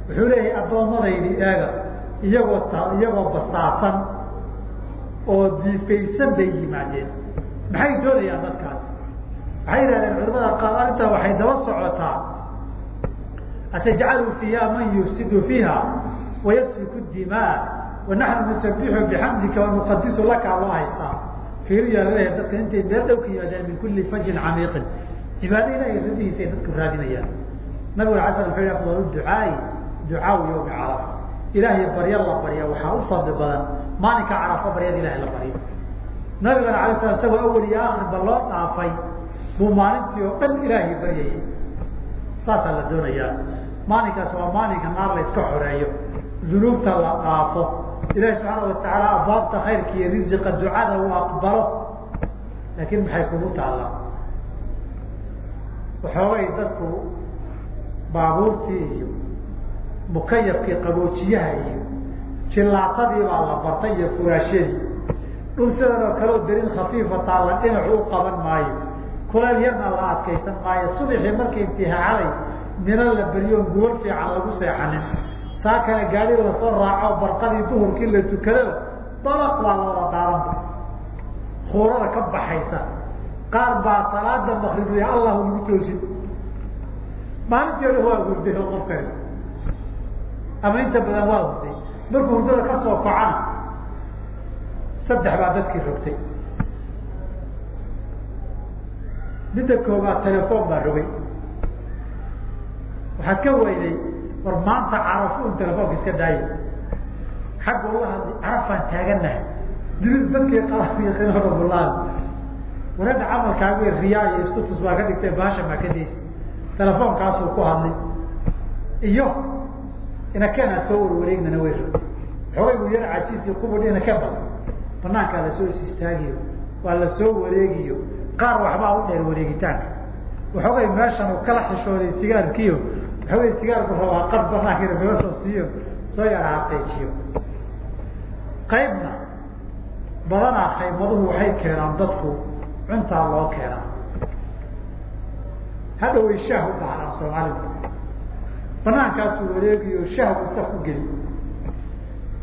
Wuxuu leeyahay addoommadaydi eega iyagoo iyagoo basaasan oo diifaysan bay yimaadeen. Maxay doonayaan dadkaas? Waxay yidhahdeen culamada qaar arrintaa waxay daba socotaa. Atajcalu fiiha man yufsidu fiiha wayasfiku dimaa wanaxnu nusabixu bixamdika wanuqadisu laka loo haystaa. Fiiriyaa dadka intay meel dhow ka yimaadeen min kulli fajin camiiqin. Cibaado ilahay radihiisay dadku raadinayaan. Nabig ala sl wuxuu afdal ducaai ducaau yawmi carafa. Ilaahay barya la barya waxaa u fadli badan maalinka carafa baryada ilahay la baryo nabigana alay sla isagoo awel iyo akhirba loo dhaafay. Buu maalintii oo dhan ilaahay baryayay saasaa la doonayaa. Maalinkaas waa maalinka naar la iska xoreeyo. Dunuubta la dhaafo. Ilahi subxaana watacaala abwaabta khayrka iyo risiqa ducada uu aqbalo. Laakiin maxay kugu taallaa? Waxoogay dadku baabuurtii iyo mukayafkii qaboojiyaha iyo jillaatadii baa la bartay iyo furaashadii. Dhul sidan oo kaleo darin khafiifa taalla dhinacu u qaban maayo. Kuleel yarna la adkaysan maayo. Subaxii markay intihaalay mina la beriyoon gubal fiican lagu seexanin. Saa kale gaadi la soo raaco barqadii duhurkii la tukadaba dalaq waa loola daaranba kuurada ka baxaysa. Qaar baa salaada makribiya allahu lagu toosin. Dhan waa hurday qofkani. Ama inta badan waa hurday markuu hurdada ka soo kocana saddex baa dadkii rogtay. Midda koobaad telefoon baa rogay. Waxaad ka weyday war maanta carafo un telefoonka iska daaya xagga ula hadli carafaan taaganahay dilid dadkii qalaiinodhabulaad wanaada camalkaaga riyaa iyo iskutus baa ka dhigtay baasha maa ka daysa telefoonkaasuu ku hadlay. Iyo inakeenaa soo warwareegnana way buu yar cajiisi kubadh inake badan. Banaankaa la soo is istaagiyo waa la soo wareegiyo. Qaar waxbaa u dheer wareegitaanka. Waxoogay meeshan uu kala xishooday sigaarkiio waxoogay sigaarku rabaa qad banaanka naga soo siiyo soo yara haqeejiyo qaybna badanaa khaymaduhu waxay keenaan dadku cuntaa loo keenaa. Hadhoway shaah u baahnaan soomaalidu. Banaankaasuu wareegiyo shahbu saf u geli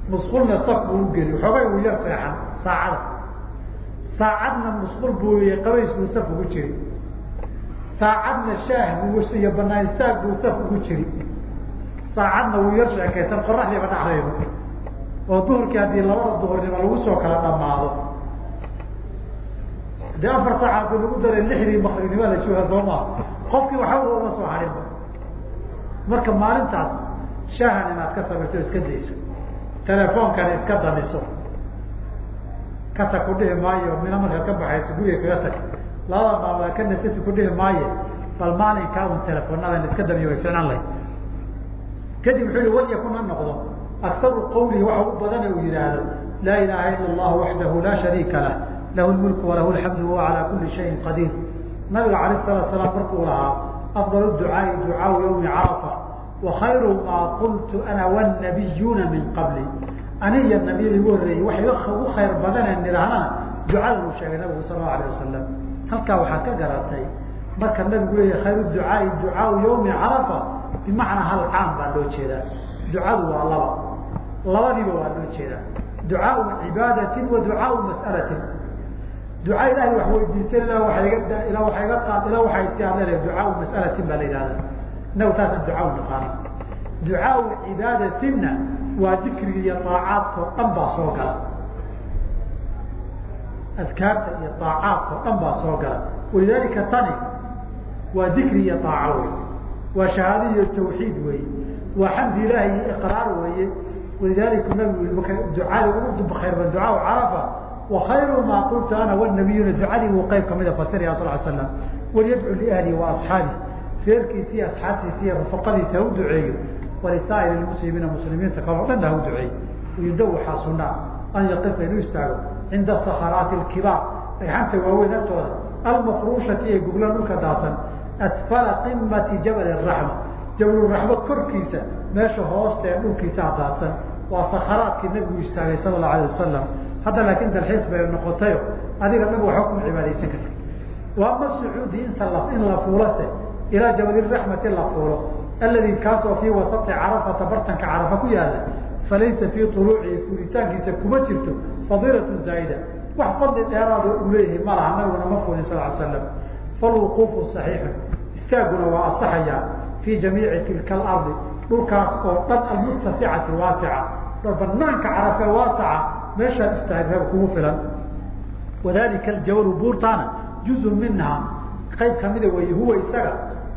musqulna saf buu u geli waxoogay uu yar seexan saacada saacadna musqul buu qabays buu saf ugu jiri. Saacadna shaah buu iyo banaan istaag buu saf ugu jiri. Saacadna wuu yar sheekaysan qoraxdiiba dhacdaydo oo duhurkii haddii labada duhurnimo lagu soo kala dhamaado. Dee afar saacaad lagu daray lixdii makribnimo la jooga soo qofkii waxba uma soo harinba marka maalintaas shaahan inaad ka samirto o iska dayso telefoonkana iska damiso. Katag ku dhihi maayo mina markaad ka baxayso guriga kaga tag. Labada maalmood ka nasati ku dhihi maaye bal maalinkaa un telefoonada iska damiyo way ficnaan lahayd. Kadib wuxuu yihi walyakun ha noqdo. Aktaru qawlihi waxa u badana uu yihaahdo laa ilaha ila allahu waxdahu laa shariika lah lahu lmulku walahu lxamdu wahuwa calaa kuli shayin qadiir nabiga alayh salatu salaam markuu lahaa afdal ducaai ducaau yawmi carafa wa khayru maa qultu ana wannabiyuuna min qabli aniya nabiyada igu horreeyey waxa ugu khayr badanee nidhahnana ducada uu sheegay nabigu sal allau alayh wasalam halkaa waxaad ka garatay marka nabigu leeyahy khayru ducaai ducaau yawmi carafa bimacnaa hal caam baa loo jeedaa ducadu waa laba labadiiba waa loo jeedaa ducaau cibaadatin wa ducaau mas'alatin duca ilahay wax weydiisan ila waa iga ila waa iga qaad ila waxay si aad leedahay ducaau mas'alatin baa la yidhahda inagu taasaan ducaau naqaana ducaau cibaadatinna waa dikriga iyo aacaadka o dhan baa soo gala adkaarta iyo aacaadka o dhan baa soo gala walidaalika tani waa dikri iyo aaco wey waa shahaado iyo tawxiid weeye waa xamdi ilaahi iyo iqraar weeye walidaalika nabigu ducada ugu khayrban ducaa carafa wa khayru maa qultu ana wanabiyuna ducadii uu qayb kamida fasiraya sal slam walyadcu liahli wa asxaabi reerkiisi iyo asxaabtiisi iyo rufaqadiisa ha u duceeyo. Walisaa'ir muslimiina muslimiinta kaleo dhan ha u duceey yuda waxaa sunaa an yaqifa inuu istaago cinda sakaraati kibaar. Dhagxanta waaweyn agtooda almafruushati ee gublan dhulka daadsan asfala qimati jabal raxma jabaluraxmo korkiisa meesha hoosta ee dhulkiisaa daadsan waa sakaraadkii nabigu istaagay sala allahu alayh wasalam hadda laakiin dalxiis bay noqotayo adiga dhab waxba kuma cibaadaysan karta waama sucuudi in la fuulose ilaa jabaliraxmati la fuulo. Aladi kaasoo fii wasati carafata bartanka carafa ku yaalla falaysa fii uluucihi fuulitaankiisa kuma jirto fadiilatun zaaida. Wax fadli dheeraado uu leeyahay ma laha nabiguna ma fuulin sal slam falwuquufu saxiixun istaaguna waa asaxayaa fii jamiici tilka alardi dhulkaas oo dhan almuttasicati waasica. Banaanka carafe waasaca meeshaad istaagaba kugu filan. Wadalika aljawalu buurtaana juzun minha qayb kamida wey huwa isaga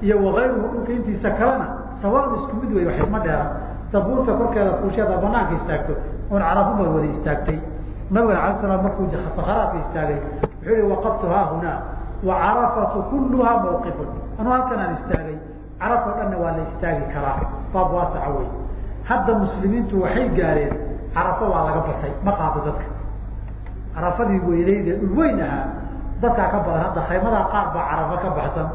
iyo waayruhu dhulka intiisa kalena sawaan isku mid wey waxisma dheera dabuurta korkeeda fuusheeda banaanka istaagto oon carafumar wada istaagtay. Nabiga ala slam markuu sakaraadka istaagay wuxuu hi waqaftu haa hunaa wa carafatu kulluhaa mawqifun. Anuu halkan aan istaagay caraf oo dhanna waa la istaagi karaa baab waasaca wey hadda muslimiintu waxay gaareen carafo waa laga batay ma qaado dadka. Carafadii weyneyde dhul weyn ahaa dadkaa ka badan hadda khaymadaa qaar baa carafo ka baxsan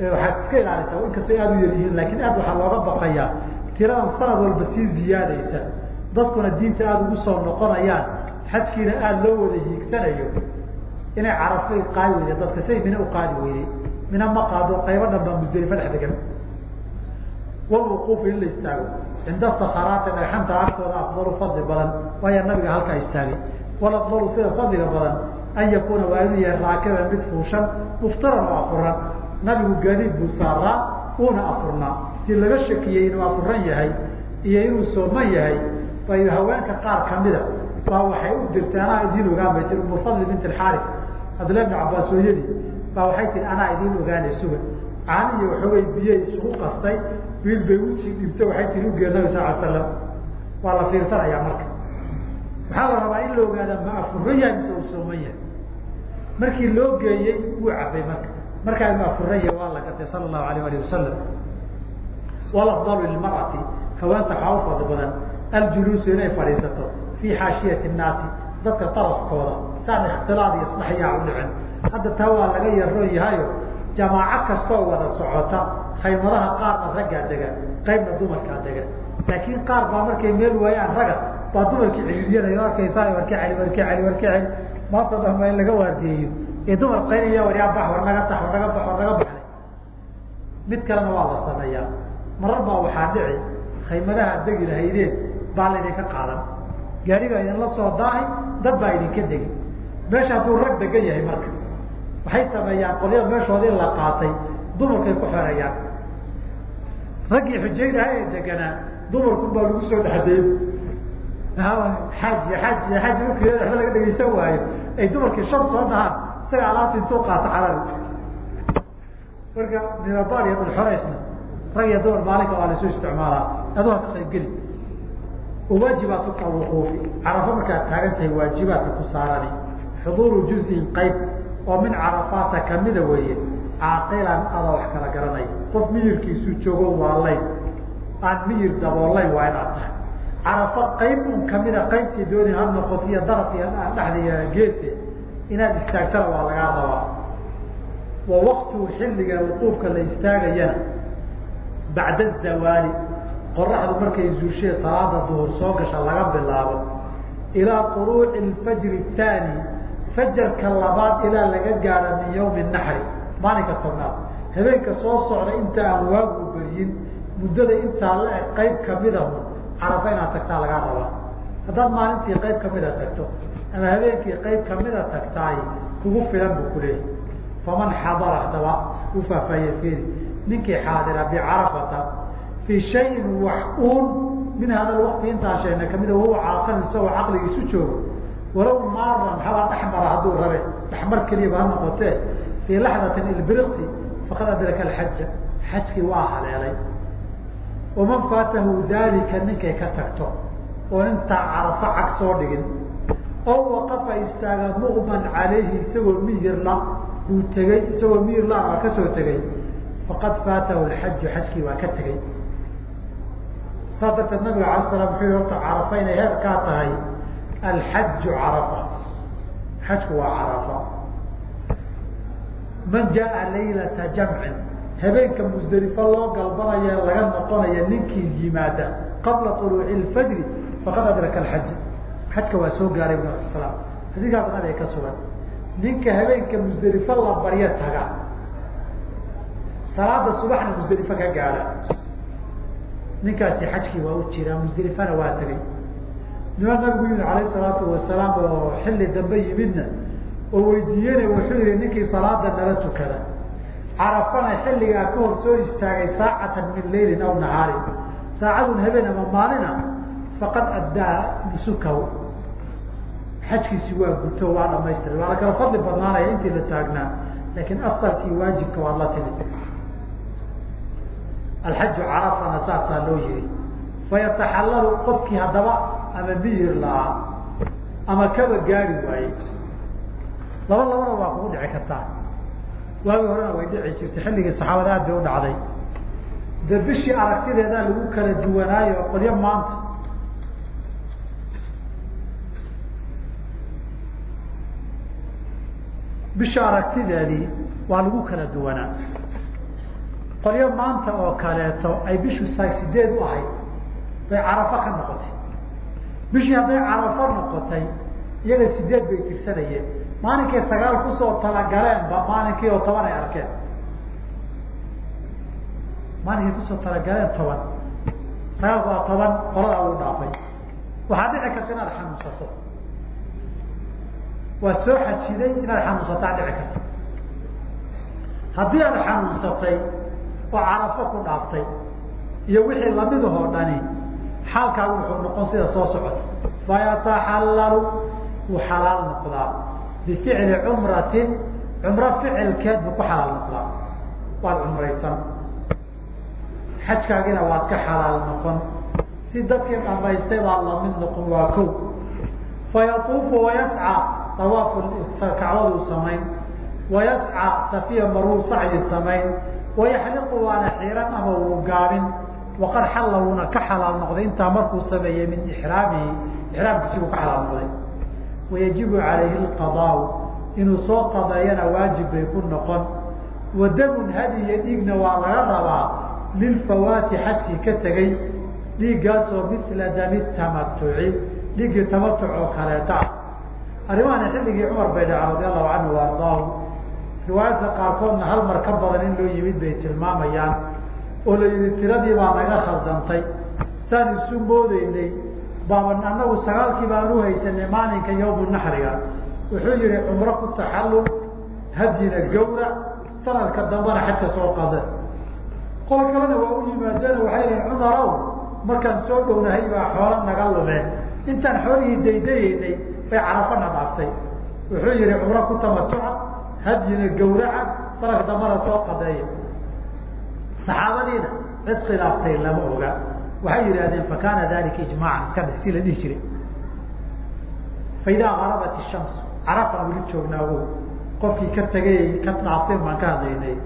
waxaad iska ilaalisaa inkastoo aada u yar yihiin laakiin aad waxaa looga baqayaa tiradan sanad walba sii ziyaadaysa. Dadkuna diinta aada ugu soo noqonayaan xajkiina aada loo wada hiigsanayo. Inay carafo qaadi weyde dadka say mina u qaadi weyday mina ma qaado qaybo dhan baa musdalifa dhex degan walwuquufu in la istaago. Cinda sakaraati dhagxanta agtooda afdalu fadli badan waayaa nabiga halkaa istaagay walafdalu sida fadliga badan an yakuuna waa inuu yahay raakiban mid fuushan muftaran oo afuran nabigu gaadiid buu saaraa uuna afurnaa. Si laga shakiyey inuu afuran yahay iyo inuu sooman yahay bay haweenka qaar kamida baa waxay u dirtay anaa idiin ogaan bay tii umufadli bint alxaari abdillah bn cabbaas baa waxay tihi anaa idiin ogaanay suga caani iyo waxoogay biyey isugu qastay wiil bay u sii dhibtay waxay tihi ugee nabi sal l slam waa la fiirsanayaa marka. Waxaa la rabaa in la ogaada ma afuran yahay mise uu sooman yahay. Markii loo geeyey wuu cabay marka markaa inu afuran yahay waa la gartay sala allahu alayh alih wasalam walafdalu lilmar'ati haweenta waxaa u fadli badan aljuluusu inay fadhiisato fii xaashiyati nnaasi dadka darafkooda saan ikhtilaad iyo isdhexyaa u dhicin. Hadda taa waa laga yaroon yahayo jamaaco kastoo wada socota khaymadaha qaarna raggaa dega qaybna dumarkaa dega. Laakiin qaar baa markay meel waayaan raga baa dumarkii ciliiryanay arkaysaa warka celi warka celi warka celi maanta dhanba in laga waardiyeeyo ee dumar qaynaya waryaa bax war naga tax war naga bax war naga baxay. Mid kalena waa la sameeyaa marar baa waxaa dhici khaymadaha degi lahaydeen baa laydinka qaadan. Gaarigaa idinla soo daahay dad baa idinka degi. Meesha hadduu rag degan yahay marka waxay sameeyaan qolyada meeshooda la qaatay dumarkay ku xereeyaan raggii xujaydaha ee deganaa dumarkun baa lagu soo dhexdeey xaaji xaaji xaaji markii waxba laga dhegaysan waayo ay dumarkii shan soo dhahaan isaga alaabta intuu qaato xalal marka minabaal iyo dhulxoreysna rag iyo dumar maalinka waa la soo isticmaalaa. Aduu ha ka qaybgeli waajibaat wuquufi carafo markaad taagan tahay waajibaadka ku saarani. Xuduuru juzin qayb. Oo min carafaata kamida weeye. Caaqilan adaa wax kala garanaya qof miyirkiisu joogo waalayn aan miyir daboolayn waa inaad tahay. Carafo qayb un kamida qaybtii dooni ha noqoto iyo daraf iyo dhexda geese inaad istaagtana waa lagaa rabaa wa waqtu xilliga wuquufka la istaagayana bacda zawaali qoraxdu markay zuushee salaada duhur soo gasha laga bilaabo ilaa طuluuci fajri الثaani fajarka labaad ilaa laga gaaro min ywmi naxri maalinka tobnaad habeenka soo socda inta aan waagu beryin muddada intaa la eg qayb kamidahu carafa inaad tagtaa lagaa rabaa haddaad maalintii qayb kamida tagto ama habeenkii qayb kamida tagtaay kugu filan buu ku leeyahy faman xadara hadaba u faahfaahiye feri ninkii xaadira bicarafata fii shayin wax uun min hada waqti intaan sheegna kamida wahuwa caaqilin isagoo caqligiisu joogo. Walow maaran habaa dhexmara hadduu rabe dhexmar keliyaba ha noqotee fii laxdatin ilbiriksi faqad adraka alxaja xajkii waa haleelay. Waman faatahu dalika ninkay ka tagto. Oo intaa carafo cag soo dhigin oo waqafa istaaga muqman calayhi isagoo miyirla uu tegey isagoo miyirla waa ka soo tegey faqad faatahu alxaju xajkii waa ka tegey saas darteed nabiga ala slam wuxuu yihi horta carafa inay heerkaa tahay alxaju carafa. Xajku waa carafa. Man jaa laylata jamcin habeenka musdelifo loo galbanaya laga noqonaya ninkii yimaada qabla uluuci lfajri faqad adraka alxaj xajka waa soo gaaray bu slam xadiikaas nabiga ka sugan. Ninka habeenka musdelifo la baryo taga. Salaada subaxna musdelifo ka gaada ninkaasi xajkii waa u jiraa musdelifana waa tegay niman nabigu yimid alayh salaatu wasalaam oo xilli dambe yimidna oo weydiiyena wuxuu yihi ninkii salaada nala tukada. Carafana xilligaa ka hor soo istaagay saacatan min laylin aw nahaarin. Saacadun habeen ama maalina faqad addaa nusukahu xajkiisi waa guto waa dhamaystiray waa la kala fadli badnaanaya intii la taagnaa. Laakiin asalkii waajibka waad la timid alxaju carafana saasaa loo yihi fayataxallalu qofkii haddaba ama miyir lahaa ama kaba gaari waaye. Laba labana waa kugu dhici kartaa. Waagii horena way dhici jirtay xilligii saxaabada aad bay u dhacday. De bishii aragtideedaa lagu kala duwanaayo qolyo maanta bisha aragtideedii waa lagu kala duwanaa. Qolyo maanta oo kaleeto ay bishu sideed u ahayd. Bay carafo ka noqotay. Bishii hadday carafo noqotay iyaga sideed bay tirsanayeen. Maalinkay sagaal ku soo talagaleenba maalinkii oo toban ay arkeen. Maalinkay ku soo talagaleen toban. Sagaalku waa toban qoladaa uu dhaafay. Waxaa dhici karta inaad xanuunsato waad soo xajiday inaad xanuunsataa dhici karta haddii aad xanuunsatay oo carafo ku dhaaftay iyo wixii lamidahoo dhani xaalkaagu wuxuu noqon sida soo socota. Fayataxallalu wuu xalaal noqdaa. Bificli cumratin cumro ficilkeed buu ku xalaal noqdaa. Waad cumraysan. Xajkaagina waad ka xalaal noqon. Si dadkii dhamaystay baad la mid noqon waa ko fayatuufu wayascaa awaafu kacbaduu samayn. Wayascaa safiya maruu sacyi samayn. Wayaxliqu waana xiiran ama wuu gaabin. Waqad xalla wuuna ka xalaal noqday. Intaa markuu sameeyey min ixraamihi ixraamkiisi buu ka xalaal noqday. Wayajibu calayhi lqadaau inuu soo qadeeyana waajib bay ku noqon. Wa damun hadiyo dhiigna waa laga rabaa lilfawaati xajkii ka tegey. Dhiiggaasoo mila dami tamatuci dhiiggii tamatuc oo kaleeta ah arrimahani xilligii cumar bay dhaca radi allahu canhu ardaahu. Riwaayadka qaarkoodna hal mar ka badan in loo yimid bay tilmaamayaan. Oo la yihi tiradii baa naga khaldantay. Saan isu moodeynay baaban anagu sagaalkii baan u haysanay maalinka yawmu naxriga. Wuxuu yihi cumro ku taxallul hadyina gawrac sanadka dambana xajka soo qada qol kalena waa u yimaadeen waxay yihiin cumarow markaan soo dhownahay baa xoolo naga lumeen. Intaan xoolihii daydayeynay bay carafana dhaaftay wuxuu yihi cumro ku tamatuca hadyina gawraca sanadka dambana soo qadeeya. Saxaabadiina cid khilaaftay lama oga. Waxay yidhahdeen fakana dalika ijmaacan iska dhe si la dhihi jiray. Faidaa garabat ishams carafaan weli joognaago qofkii ka tegay ka dhaaftay baan ka hadlaynay.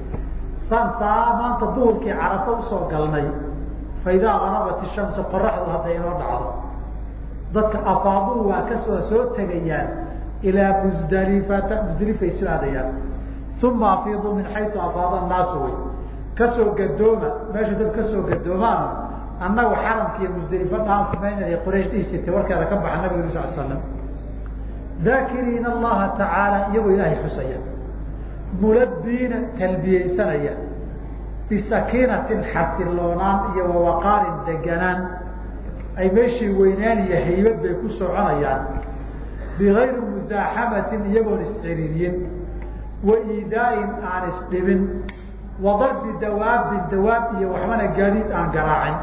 Saan saa maanta duhurkii carafo u soo galnay faidaa garabat ishamsu qoraxdu hadday inoo dhacdo dadka afaaduu waa ka soo soo tegayaan ilaa musdalifata musdalifay soo aadayaan. Uma afiiduu min xaytu afaada naasu way. Kasoo gadooma meesha dad ka soo gadoomaan annagu xaramka iyo musdelifo dhaafmayna quraysh dhihi jirtay warkeeda ka baxa nabiga uri sal slam daakiriina allaha tacaala iyagoo ilaahay xusaya. Mulabbiina talbiyeysanaya bisakiinatin xasiloonaan iyo wawaqaarin deganaan ay meeshii weynaan iyo haybad bay ku soconayaan bigayri musaaxamatin iyagoon isciriiriyin wa iidaain aan isdhibin wa darbi dawaabin dawaab iyo waxbana gaadiid aan garaacin.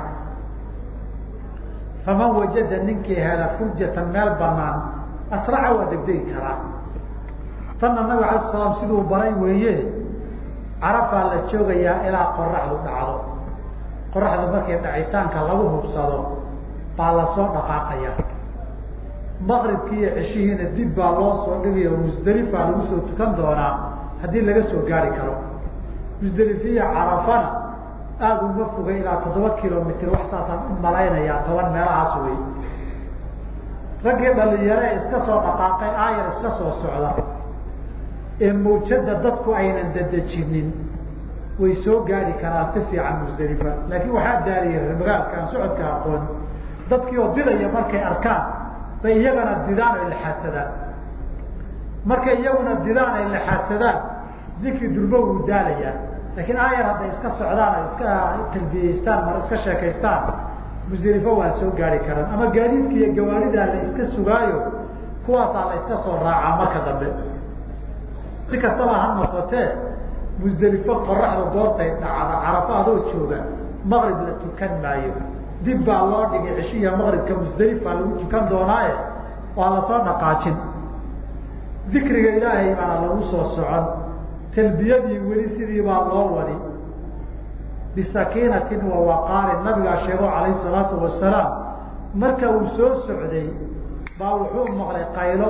Faman wajada ninkii hela furjatan meel banaan asraca waa degdegi karaa. Tanna nabig alay slam siduu baray weeye carafaa la joogayaa ilaa qoraxdu dhacdo. Qoraxdu markay dhacitaanka lagu hubsado baa la soo dhaqaaqaya. Maqribkii iyo ceshihiina dib baa loo soo dhigayo musdalifaa lagu soo tukan doonaa haddii laga soo gaari karo. Musdelifiya carafana aada uma fogay ilaa toddoba kilomitr wax saasaan u malaynayaa toban meelahaas wey raggii dhalinyare iska soo dhaqaaqay aayar iska soo socda. Ee mawjada dadku aynan dadejinin way soo gaari karaan si fiican musdelifa laakiin waxaa daariyay magaalka aan socodka aqoon dadkii oo didaya markay arkaan bay iyagana didaan ay laxaadsadaan markay iyaguna didaan ay laxaadsadaan dikri durbo wuu daalayaa laakiin aayar hadday iska socdaan ay iska talbiyeystaan mar iska sheekaystaan musdelifo waa soo gaari karaan. Ama gaadiidka iyo gawaaridaa la iska sugaayo kuwaasaa la iska soo raacaa marka dambe. Si kastaba ha noqotee musdelifo qoraxda goortay dhacda carafo adoo jooga maqrib la tukan maayo dib baa loo dhigay ceshiya maqribka musdelifa lagu tukan doonaaye waa la soo dhaqaajin. Dikriga ilaahay baana lagu soo socon. Talbiyadii weli sidii baa loo wadi. Bisakiinatin wa waqaarin nabigaa sheego calayh salaatu wasalaam marka uu soo socday baa wuxuu maqlay qaylo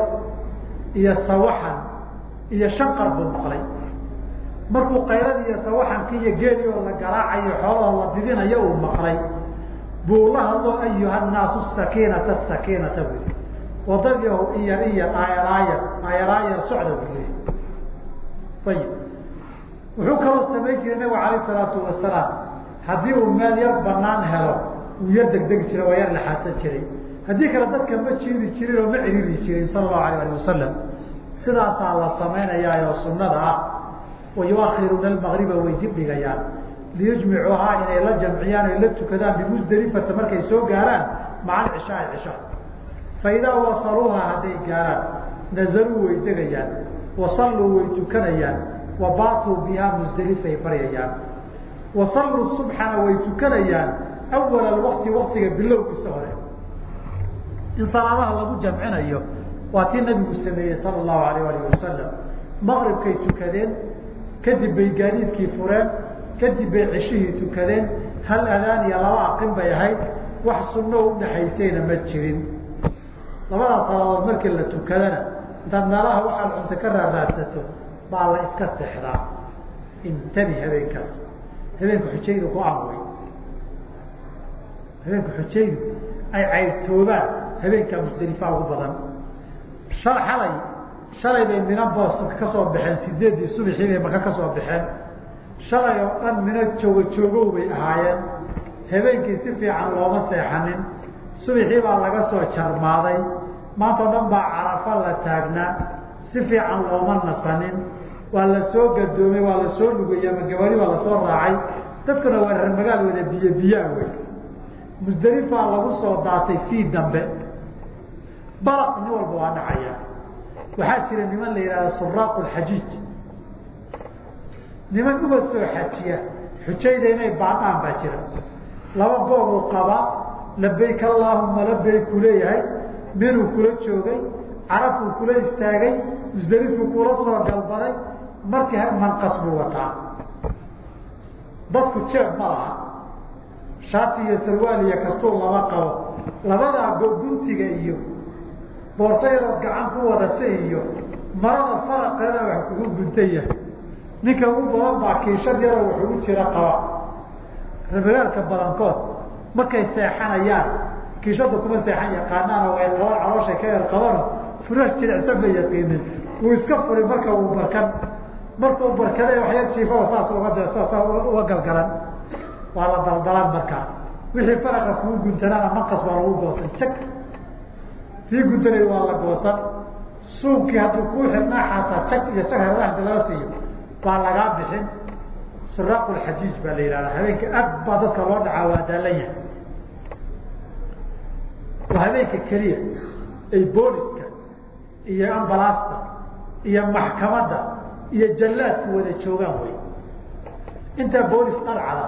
iyo sawaxan iyo shanqar buu maqlay. Markuu sawaxanki iyo geeli oo la garaacayo xoolaha la didinayo uu maqlay buu la hadlo ayuha naasu sakiinata sakiinata bui wadadii iyar iyar aayaraayar aayaraayar socda yihi ayib wuxuu kaloo samayn jiray nabigu alayh salaatu wasalaam. Haddii uu meel yar banaan helo uu yar degdegi jiray waa yar laxaadsan jiray. Haddii kale dadka ma jiidi jirin oo ma ciriiri jirin sala allahu alayh ali wasalam sidaasaa la samaynayaa sunnada ah. Wayuakhiruuna almagriba way dib dhigayaan liyujmicuuhaa inay la jamciyaan ay la tukadaan bimusdelifata markay soo gaaraan maca alcishaai cisha fa idaa wasaluuha hadday gaaraan nazaluu way degayaan wasalluu way tukanayaan wa bihaa musdelifay baryayaan wasalluu subxana way tukanayaan awala alwaqti waktiga bilowgiisa hore. In salaadaha lagu jamcinayo waa tii nabigu sameeyey sala allahu alayh alih wasalam maqribkay tukadeen kadib bay gaadiidkii fureen kadib bay ceshihii tukadeen hal adaan iyo laba aqin bay ahayd wax sunno udhaxaysayna ma jirin. Labadaas salaadood markii la tukadana intaad meelaha waxaad cunta ka raaraadsato baa la iska seexdaa intabi habeenkaas. Habeenka xujaydu go'aan wey habeenka xujaydu ay cayrtoobaan habeenkaa musdelifaa ugu badan. Hal xalay shalay bay mina boos ka soo baxeen sideeddii subaxii maka ka soo baxeen shalay oo dhan mina joogo joogow bay ahaayeen. Habeenkii si fiican looma seexanin. Subaxii baa laga soo jarmaaday. Maanta o dhan baa carafa la taagnaa si fiican looma nasanin. Waa la soo gadoomay waa la soo lugayay ama gabari baa la soo raacay. Dadkuna waa reer magaal wada biyo biyaa wey. Musdelifaa lagu soo daatay fii dambe. Balaq nin walba waa dhacaya. Waxaa jira niman la yidhahda suraaqu lxajiij niman uga soo xajiya. Xujayda inay baadhaan baa jira. Laba goobuu qabaa labayk allaahuma labayk ku leeyahay minuu kula joogay carafuu kula istaagay musdelifuu kula soo galbaday markii manqas buu wataa. Dadku jeeb ma laha shaati iyo sarwaal iyo kastuur lama qabo. Labadaa guntiga iyo boorsa yarood gacan ku wadata iyo marada faraqeeda wax kugu guntan yahay ninka ugu badan baa kiishad yaroo wax ugu jira qaba. Reemagaalka badankood markay seexanayaan kiishada kuma seexan yaqaanaano way qaban calooshay ka yar qabano furash jilicsan bay yaqiinin wuu iska furi marka uu barkan. Markuu barkaday wax yar jiifao saas uga saasa uga galgalan. Waa la daldalan markaa wixii faraqa kugu guntanaana manqas baa lagu goosan. Jag tii guntanay waa la goosan. Suunkii hadduu kuu xirnaa xaataa jag iyo jag heradaha inta laga siiyo baa lagaa bixin. Suraaqu lxajiij baa la yihahdaa habeenka aad baa dadka loo dhacaa waa daalan yahay. Waa habeenka keliya ay booliska iyo ambalaasta iyo maxkamadda iyo jallaadku wada joogaan wey intaa boolis dharcada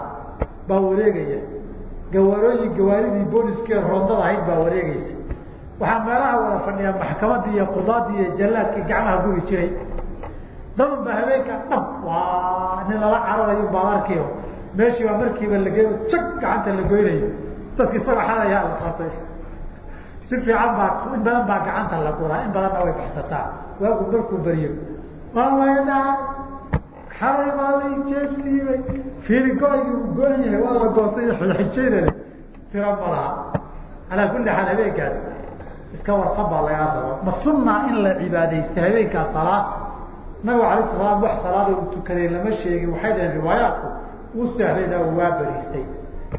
baa wareegaya. Gawaarooyin gawaaridii booliskee roondada ahayd baa wareegeysa waxaa meelaha wada fadhiya maxkamadii iyo qudaadii iyo jallaadkii gacmaha guri jiray dadan ba habeenkaa dhab waa nin lala cararayo baalarkiio meeshii baa markiiba lageyo jag gacanta la goynayo. Dadki isagoo xadayaa la qaatay. Si fiican baa in badan baa gacanta la guraa in badanna way baxsataa. Waagu waa laga dhacay xalay baa la ijeebsiibay fiili go'aygii uu go-an yahay waa la goostay xijaydan tiro ma laha. Calaa kulli xaal habeenkaas iska warqan baa lagaa raba ma sunnaa in la cibaadaysta habeenkaa salaad nabigu alay salaam wax salaada uu tukaday lama sheegin waxay dhaheen riwaayaatku uu sahlayda waa bariistay.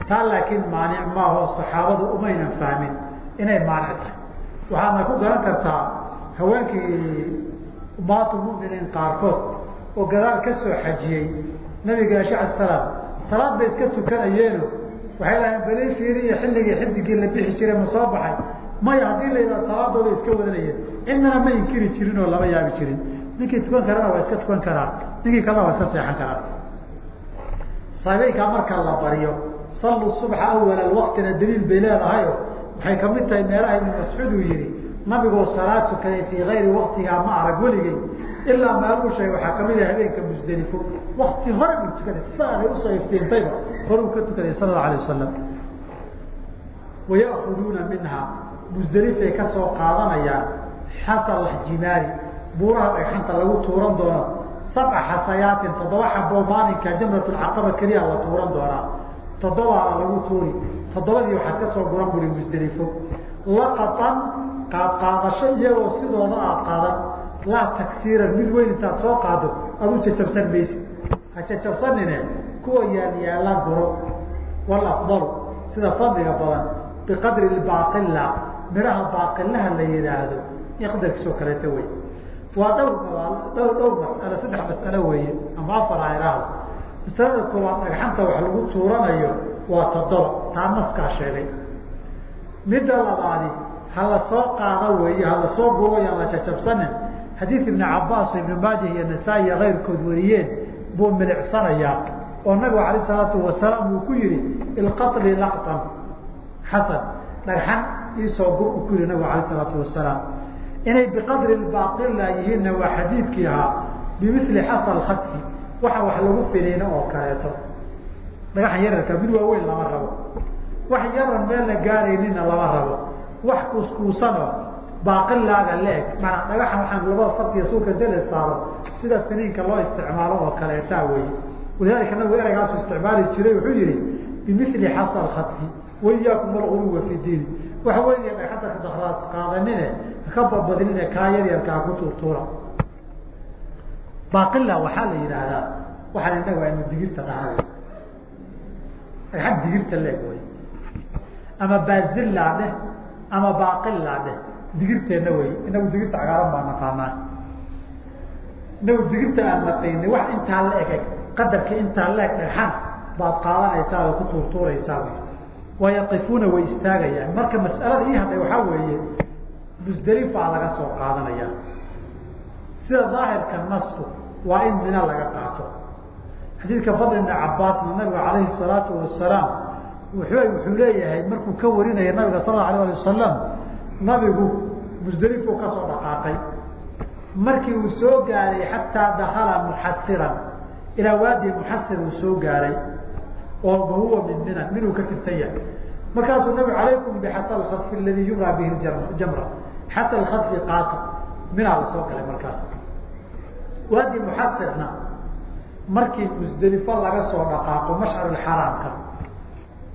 Taa laakiin maanic maaho saxaabadu umaynan fahmin inay maanic tahay. Waxaadna ku garan kartaa haweenkii umaatu muminiin qaarkood oo gadaal ka soo xajiyey nabiga asha salaam. Salaad bay iska tukanayeeno waxay lahayn bali fiiri iyo xilligii xidigii la bixi jiray ma soo baxay. Maya haddii la yidhaha salaadooda iska wadanayeen. Cidnana ma inkiri jirin oo lama yaabi jirin ninkii tukan karana waa iska tukan karaa. Ninkii kalena waa iska seexan karaa. Saabeykaa marka la baryo sallu subxa awala waqtina daliil bay leedahayo waxay ka mid tahay meelaha ibnu mascuud uu yihi nabigoo salaad tukaday fii kayri waqtigaa ma arag weligey ilaa meeluu sheegay waxaa ka mid ah habeenka musdelifo wakti hore buu tukaday sidaanay u soo iftiintayba horuu ka tukaday sala allau alay wasalam waya'kuduuna minha musdelifay ka soo qaadanayaan xasal jimaari buuraha dhagxanta lagu tuuran doono. Sabca xasayaatin toddoba xaboo maalinka jamratulcaqaba keliya la tuuran doonaa toddobaana lagu tuuri. Toddobadii waxaad ka soo guran buri musdelifo laqatan qaadqaadasho iyagoo sidooda aad qaadan. Laa taksiiran mid weyn intaad soo qaado adu jajabsan maysi ha jajabsanine kuwa yaalyaala guro. Walafdalu sida fadliga badan. Biqadri baaqila midhaha baaqilaha la yihaahdo iqdarkiisoo kaleeta wey waa dhowr dhowr mas'alo saddex mas'alo weeye ama afar airaahdo masalada koowaad dhagxanta wax lagu tuuranayo waa toddoba taa naskaa sheegay. Midda labaadi ha la soo qaado weeye ha la soo guubayaan la jajabsanin xadiid ibni cabaas oo ibnu maaja iyo nasaa-i iyo keyrkood wariyeen buu milicsanayaa oo nabigu alayh salaatu wasalaam uu ku yihi ilqatli laqtan xasan. Dhagxan iisoo gur u ku yihi nabigu alayh salaatu wasalaam inay biqadri baaqila yihiinna waa xadiidkii ahaa bimili xasal khadfi waxa wax lagu finiino oo kaleeto. Dhagaxan yararka mid waaweyn lama rabo. Wax yaran meel la gaaraynina lama rabo. Wax kuuskuusanoo baaqilaaga la-eg maanaa dhagaxan waxaan labada farkiya suulka dele saaro sida finiinka loo isticmaalo oo kaleetaa wey walidalika nabigu ereygaasu isticmaali jiray wuxuu yihi bimili xasal khadfi waiyaakum alguluwa fi diini waxa weeye dhagxanta kadaraas qaadanine haka babadinine kaa yaryarkaa ku tuurtuura. Baaqila waxaa la yidhaahdaa waxaan inaga aynu digirta dhahay. Dhagxan digirta leeg wey ama baazillaa dheh ama baaqilaa dheh digirteenna wey inagu digirta cagaaran baa naqaanaa inagu digirta aan naqayni wax intaa la eg eg qadarka intaa la eg dhagxan baad qaadanaysaa oo ku tuurtuuraysaa wy wayaqifuuna way istaagayaan. Marka mas'alada ii hadhay waxaa weeye musdelifaa laga soo qaadanaya. Sida daahirka nasku waa in mina laga qaato. Xadiidka fadl ibn cabaasna nabiga calayhi salaatu wasalaam wuxuu leeyahay markuu ka warinaya nabiga sal alay ali wasalam nabigu musdelifuu ka soo dhaqaaqay. Markii uu soo gaaray xataa dakala muxasiran ilaa waadi muxasir uu soo gaaray oo huwa min minan minuu ka tirsan yahay. Markaasuu nabigu alaykum bixasa alkhadfi aladii yumraa bihi jamra xata alkhadfi qaata minaa soo galay markaas waadi muxasirna markii musdelifo laga soo dhaqaaqo mashcar xaraamka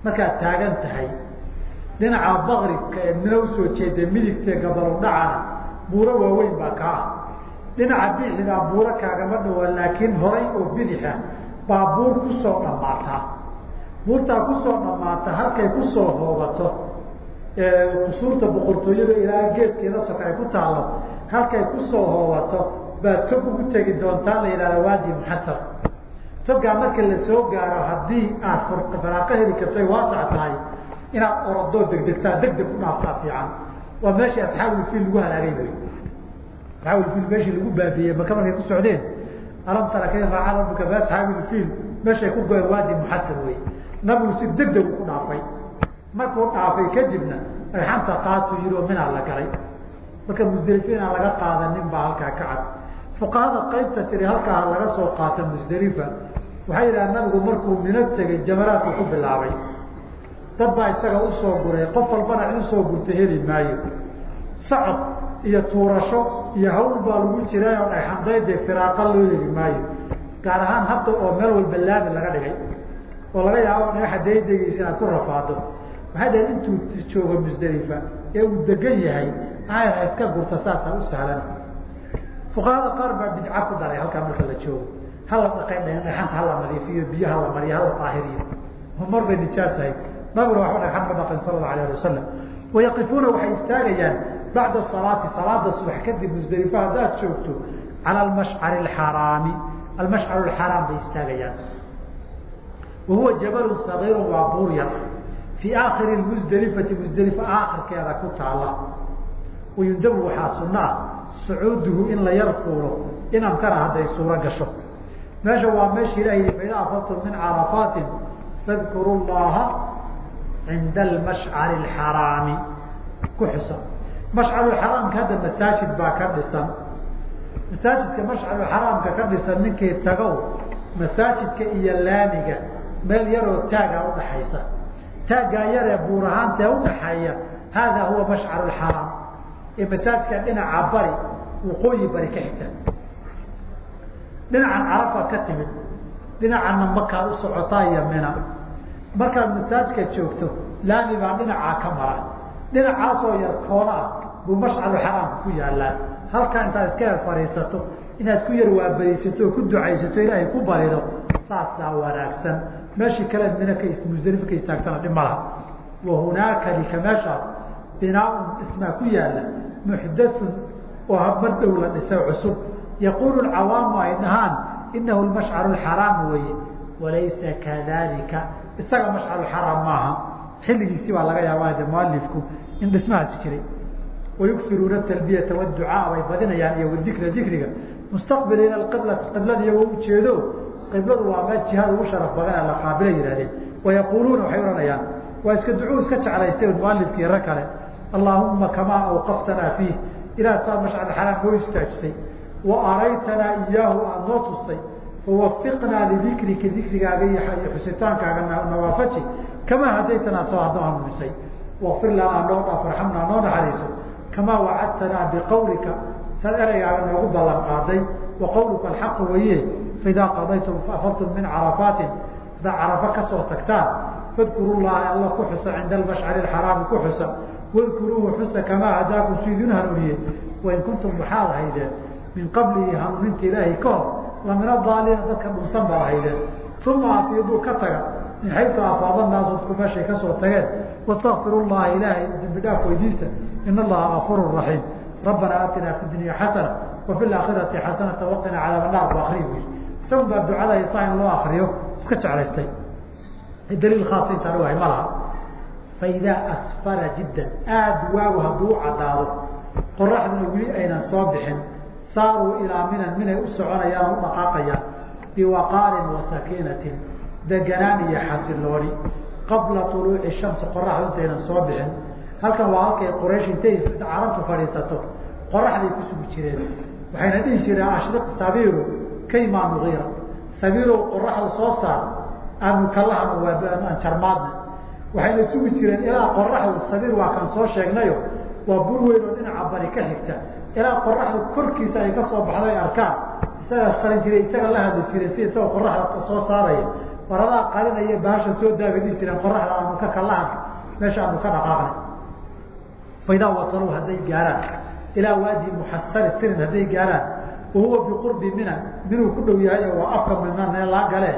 markaad taagan tahay dhinaca bakribka ee mina u soo jeeda midigtee gabalu dhacana buuro waaweyn baa kaa ah dhinaca bixigaa buuro kaagama dhawaa laakiin horay oo bidixa baa buur ku soo dhammaataa buurtaa ku soo dhamaata halkay ku soo hoobato kusuurta boqortooyada ilaa geeskeeda soka ay ku taalo halkay ku soo hoobato baad tog ugu tegi doontaa la yidhahda waadi muxasar togaa marka la soo gaaro haddii aad faraaqo heli karto ay waasac tahay inaad orodoo degdegtaa degdeg ku dhaaftaa fiican. Waa meeshii asxaabulfiil lagu halaagay wey asxaabulfiil meeshii lagu baabiyey maka markay ku socdeen? Alam tara kayfa facala rabbuka biasxaabilfiil meeshay ku goeen waadi muxasar wey nabigu si degdeg ku dhaafay markuu dhaafay kadibna dhagxanta qaatuu yiri oo minaa la galay. Marka musdelifo laga qaadanin baa halkaa ka cad. Fuqahada qaybta tiri halkaa laga soo qaata musdelifa waxay yidhaha nabigu markuu mino tegay jamaraadku ku bilaabay. Dad baa isaga u soo guray qof walbana in u soo gurta heli maayo. Socod iyo tuurasho iyo hawl baa lagu jiray oo dhagxandaydee firaaqa loo heli maayo. Gaar ahaan hadda oo meel walba laabi laga dhigay oo laga yaabo dhagaxa daydegeysa inaad ku rafaado waxay dhahen intuu joogo musdelifa ee uu degan yahay aayar ha iska gurta saasaa u sahlan fuqahada qaar baa bidca ku daray halkaa marka la joogo hala dhaqay dhaheen dhagxanta hala nadiifiyo biyo hala mariyo hala daahiriyo mar bay nijaasahay nabiguna waxba dhagxan ma dhaqin sala allahu alayh ali wasalam wayaqifuuna waxay istaagayaan bacda salaati salaada subax kadib musdelifa haddaad joogto cala almashcari alxaraami almashcaru alxaraam bay istaagayaan wahuwa jabalun sagiirun waa buur yar fii aakhiri musdelifati musdelifa aakhirkeeda ku taala wayundabu waxaa sunna ah in la yar fuulo in amkana hadday suuro gasho meesha waa meesha ilah yii faida afadtum min carafaatin fadkuru llaha cinda almashcari alxaraami ku xusa mashcaruxaraamka hadda masaajid baa ka dhisan masaajidka mashcaruxaraamka ka dhisan ninkii tagow masaajidka iyo laamiga meel yaroo taagaa udhaxaysa taaggaa yaree buur ahaantee udhaxeeya hada huwa mashcaru xaraam. Ee masaajidka dhinaca bari waqooyi bari ka xigta. Dhinacan carafaad ka timid dhinacanna makaad u socotaa iyo mina. Markaad masaajka joogto laami baa dhinacaa ka mara dhinacaasoo yar koona ah buu mashcalu xaraamka ku yaalaa halkaa intaad iska yar fadhiisato inaad ku yar waabariisato oo ku ducaysato ilaahay ku barido saasaa wanaagsan meeshii kale mina ka musdalifo ka istaagtana dhib malaha wa hunaaka lika meeshaas binaaun ismaa ku yaalla muxdaun oo mar dhow la dhisay cusub. Yaquulu cawaamu ay dhahaan inahu mashcaru xaraam weye walaysa kadalika isaga mashcaru xaraam maaha. Xilligiisii baa laga yaabaa de mualifku in dhismahaasi jiray. Wayugsiruuna talbiyata waducaa bay badinayaan iyo wadikra dikriga. Mustaqbiliina qiblata qiblada ujeedo qibladu waa meel jihaad ugu sharaf badan ee la qaabila yihahdeen wayaquuluuna waxay ohanayaan waa iska ducuu iska jeclaystay mualifkii ra kale. Allaahuma kamaa awqaftanaa fiih. Ilaah saa mashcal xaraam noo istaajisay. Wa araytanaa iyaahu aada noo tustay. Fawafiqnaa lidikrika dikrigaaga iyo xusitaankaaga nawaafaji. Kamaa hadaytanaa soo hadnoo hanuunisay waqfir lanaa noo dhaaf arxamnaa noo naxariiso. Kamaa wacadtanaa biqawlika saad ereygaaga noogu ballan qaaday. Wa qawluka alxaqu waye faidaa qadaytum faafadtum min carafaatin haddaa carafo ka soo tagtaan fadkuru llaha alla ku xusa cinda almashcari axaraami ku xusa wadkuruuhu xusa kamaa hadaakum si idin hanuuniyey wain kuntum waxaad haydeen min qablihi hanuuninta ilaahi ka hor la min adaaliina dadka dhunsan baad haydeen uma afiiduu ka taga min xaysu afaada naasu dadku meeshay ka soo tageen wastakfiru llaha ilaahay dambi dhaaf weydiista in allaha gafuuru raxiim rabbanaa aatinaa fi dunya xasana wa fi laakhirati xasanata waqina cadaaba naar bu akriy wy isagun baa ducada isaa in loo akriyo iska jeclaystay. Daliil khaas intaan uahay ma laha. Faidaa asfara jiddan aada waagu hadduu u qoraxduna weli aynan soo bixin saaruu ilaa minan minay u soconayaan u dhaqaaqayaan biwaqaarin wa deganaan iyo xasilooni qabla uluuci shamsi qoraxdu intaynan soo bixin. Halkan waa halkay quraysh intay carabtu fadhiisato. Qoraxday ku jireen. Waxayna dhihi jireen ashriq sabiru kaymaa nugiira sabiirow qoraxda soo saar. Aanu kalahana waa jarmaadna. Waxayna sugi jireen ilaa qoraxdu sabiir waa kaan soo sheegnayo. Waa bur weyn dhinaca bari ka xigta. Ilaa qoraxdu korkiisa ay ka soo baxdo ay arkaan. Isaga qalin jiray isaga la hadli jireen si isagoo qoraxda soo saaraya. Waradaa qalinaya bahasha soo daabay dhihi jireen qoraxda aanu ka kalahan meesha aanu ka dhaqaaqnay. Faidaa wasaluu hadday gaaraan. Ilaa waadi muxasari sirin hadday gaaraan wahuwa biqurbi mina minuu ku dhow yahay waa afka mina laa gale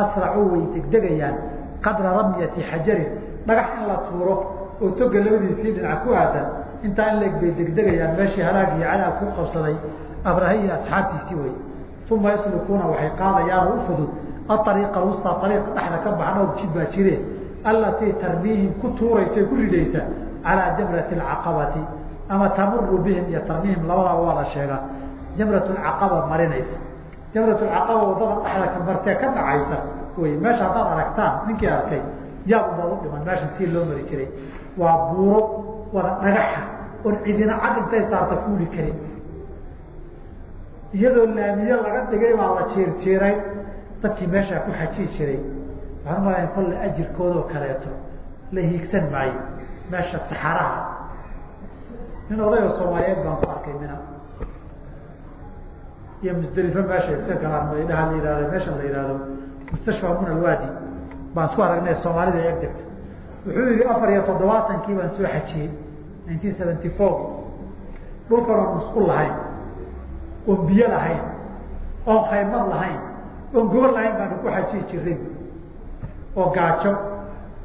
asracuu way degdegayaan qadra ramyati xajarin dhagax in la tuuro oo toga labadiisii dhinac ku aadan intaa in leeg bay degdegayaan meeshii halaag iyo cadaab ku qabsaday abrahe iyo asxaabtiisii wey uma yaslukuuna waxay qaadayaan oo u fudud aariiqa wusta ariiqa dhexda ka baxan oo jid baa jire allatii tarmiihim ku tuuraysa ku ridaysa calaa jamrati alcaqabati ama tamuru bihim iyo tarmiihim labadaba waa la sheegaa jamrat lcaqaba marinaysa. Jamrat lcaqaba waddada dhexda ka martee ka dhacaysa wey meesha haddaad aragtaan ninkii arkay yaab ubaad u dhiman meeshan si loo mari jiray. Waa buuro wada dhagaxa oon cidina cad intay saarta fuuli karin. Iyadoo laamiye laga dhigay baa la jeerjeeray dadkii meeshaa ku xajii jiray. Waxaan umalayn kolle ajirkoodoo kaleeto la hiigsan maayo meesha saxaraha nin odayoo soomaaliyeed baan ku arkay mina iyo musdelifo meesha iska galaan maydhaha la yihahdo meeshan la yihahdo mustashfa mun alwaadi. Baan isku aragnay soomaalida eg degto wuxuu yihi afar iyo toddobaatankii baan soo xajiyey nineteen seventy four. Dhulkan oon musqul lahayn oon biyo lahayn oon khaymad lahayn oon gobol lahayn baanu ku xajiyi jiray. Oo gaajo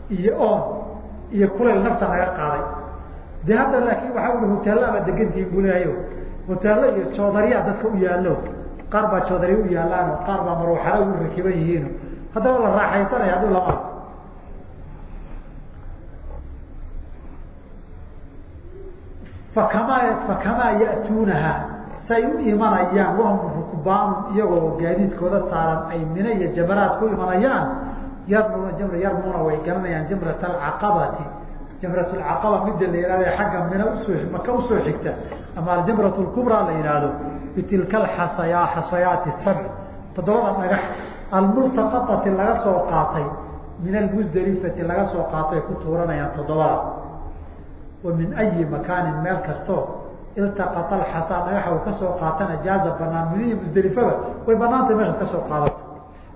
iyo oon iyo kuleyl nafta naga qaaday. De hadda laakiin waxaa ui hoteella ama degantihin buu leeyayo hoteello iyo joodariyaa dadka u yaallo. Qaar baa joodariya u yaallaano qaar baa marwaxada ugu rakiban yihiino haddaba la raaxaysanaya hadduu lama arko. Fakamaa fakamaa ya'tuunaha say u imanayaan wahum rukbaanu iyagoo gaadiidkooda saaran ay mina iyo jamaraad ku imanayaan. Yarmuna jamr yarmuna way garanayaan jamrat jamrat lcaqaba la yihahdo xagga mina u soo maka u soo xigta ama aljamrat la yihahdo bitilka alxasaya xasayaati sabc toddobada dhagax almultaqatati laga soo qaatay min almusdelifati laga soo qaatay ku tuuranayaan toddobada wa ayi makaanin meel kastoo iltaqata alxasaa dhagaxa uu ka soo qaatana jaaza banaan midihi musdelifaba way banaantay meeshaad ka soo qaadato.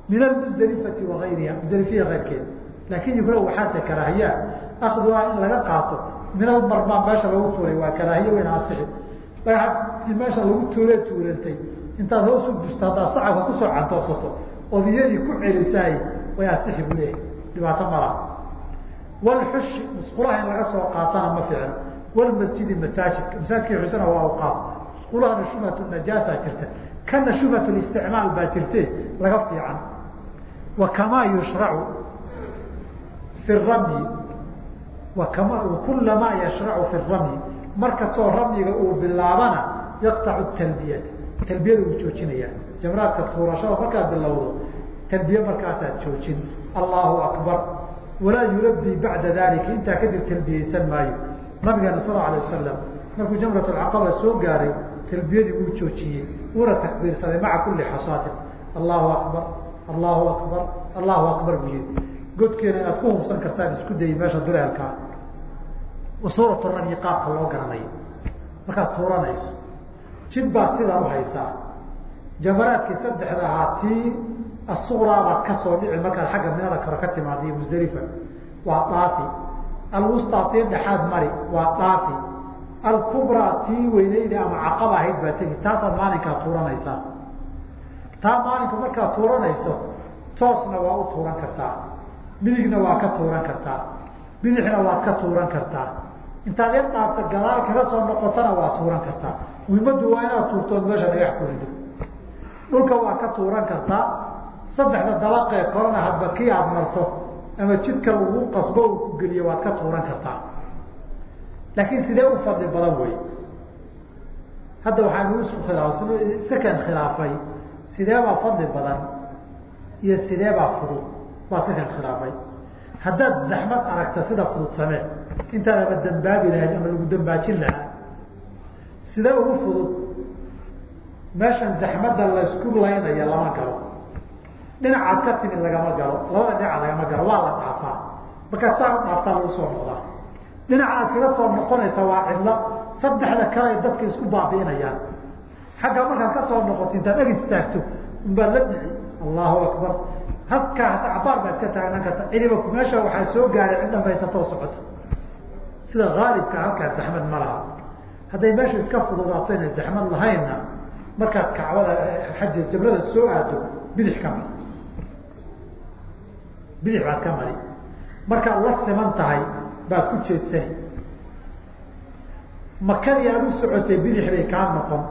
Min almusdelifati waayriha musdelifiya keyrkeeda laakin yukra waxaase karaahiyaa akduhaa in laga qaato. Min almarmaa meesha lagu tuuray waa karaahiye wayna asixi dhagaxi meesha lagu tuure tuurantay intaad hoos u busto haddaad sacabka ku soo cantoobsato ood iyadii ku celisaay way asixi buu leeyahay. Dhibaato malaha walxushi musqulaha in laga soo qaatana ma ficno walmasjidi masaajidka. Masaajidka xusana waa awqaaf musqulahana shubhatu najaasa jirta. Kana shubhatu isticmaal baa jirte laga fiican. Wa kamaa yushracu fi ramyi wa kama kulamaa yashracu fi ramyi markastoo ramyiga uu bilaabana yaqtacu talbiyata talbiyada uu joojinaya jamraadka tuurashada markaad bilowdo talbiye markaasaad joojin. Allahu akbar. Walaa yulabi bacda dalika intaa kadib talbiyeysan maayo. Nabigeena sal alay wasalam markuu jamrat caqaba soo gaaray talbiyadii wuu joojiyey. Wuuna takbiirsaday maca kuli xasaatin allahu akbar allahu akbar allahu akbar buu yihi godkeena inaad ku hubsan kartaan isku dayay meesha duleelkaa suurat ramyi qaabka loo garanayo markaad tuuranayso jid baad sidaa uhaysaa jamaraadkii saddexda ahaa tii asuqraa baad ka soo dhici markaad xagga minada karo ka timaada iyo musdalifa waa dhaafi alwustaa tii dhexaad mari waa dhaafi alkubraa tii weyneyda ama caqaba ahayd baa tegi. Taasaad maalinkaa tuuranaysaa. Taa maalinka markaad tuuranayso toosna waa u tuuran kartaa. Midigna waa ka tuuran kartaa. Bidixna waad ka tuuran kartaa intaad yar dhaafta gadaal kaga soo noqotana waa tuuran kartaa muhimaddu waa inaad tuurtood meesha dhagax ku rido. Dhulka waa ka tuuran kartaa saddexda dabaqee korana hadba kii aad marto ama jidka lagu qasbo uu ku geliyo waad ka tuuran kartaa laakiin sidee u fadli badan wey hadda waxaanu isu khilaaf sakan khilaafay? Sideebaa fadli badan? Iyo sideebaa fudud? Baa sakan khilaafay. Haddaad zaxmad aragta sida fudud samee intaad ama dambaabi lahayd ama lagu dambaajin lahaa. Sidee ugu fudud meeshan zaxmadda laysku laynaya lama galo. Dhinacaad ka timid lagama galo labada dhinaca lagama galo waa la dhaafaa. Markaad saa u dhaaftaa lagu soo noqdaa. Dhinaca kaga soo noqonaysa waa cidlo saddexda kale dadka isku baabi'inayaan. Xagga markaad ka soo noqoto intaad eg istaagto unbaad la dhici. Allahu akbar. Halkaa hata cabaar baa iska taagnaan karta. Cidiba meesha waxaa soo gaaray cid dhambaysatoo socota sida haalibka halkaa zaxmad ma laha. Hadday meesha iska fududaato zaxmad lahaynna markaad kacbada xaja jabrada soo aado bidix ka mari. Bidix baad ka mari. Markaad la siman tahay baad ku jeedsani makadii aad u socotay bidix bay kaa noqon.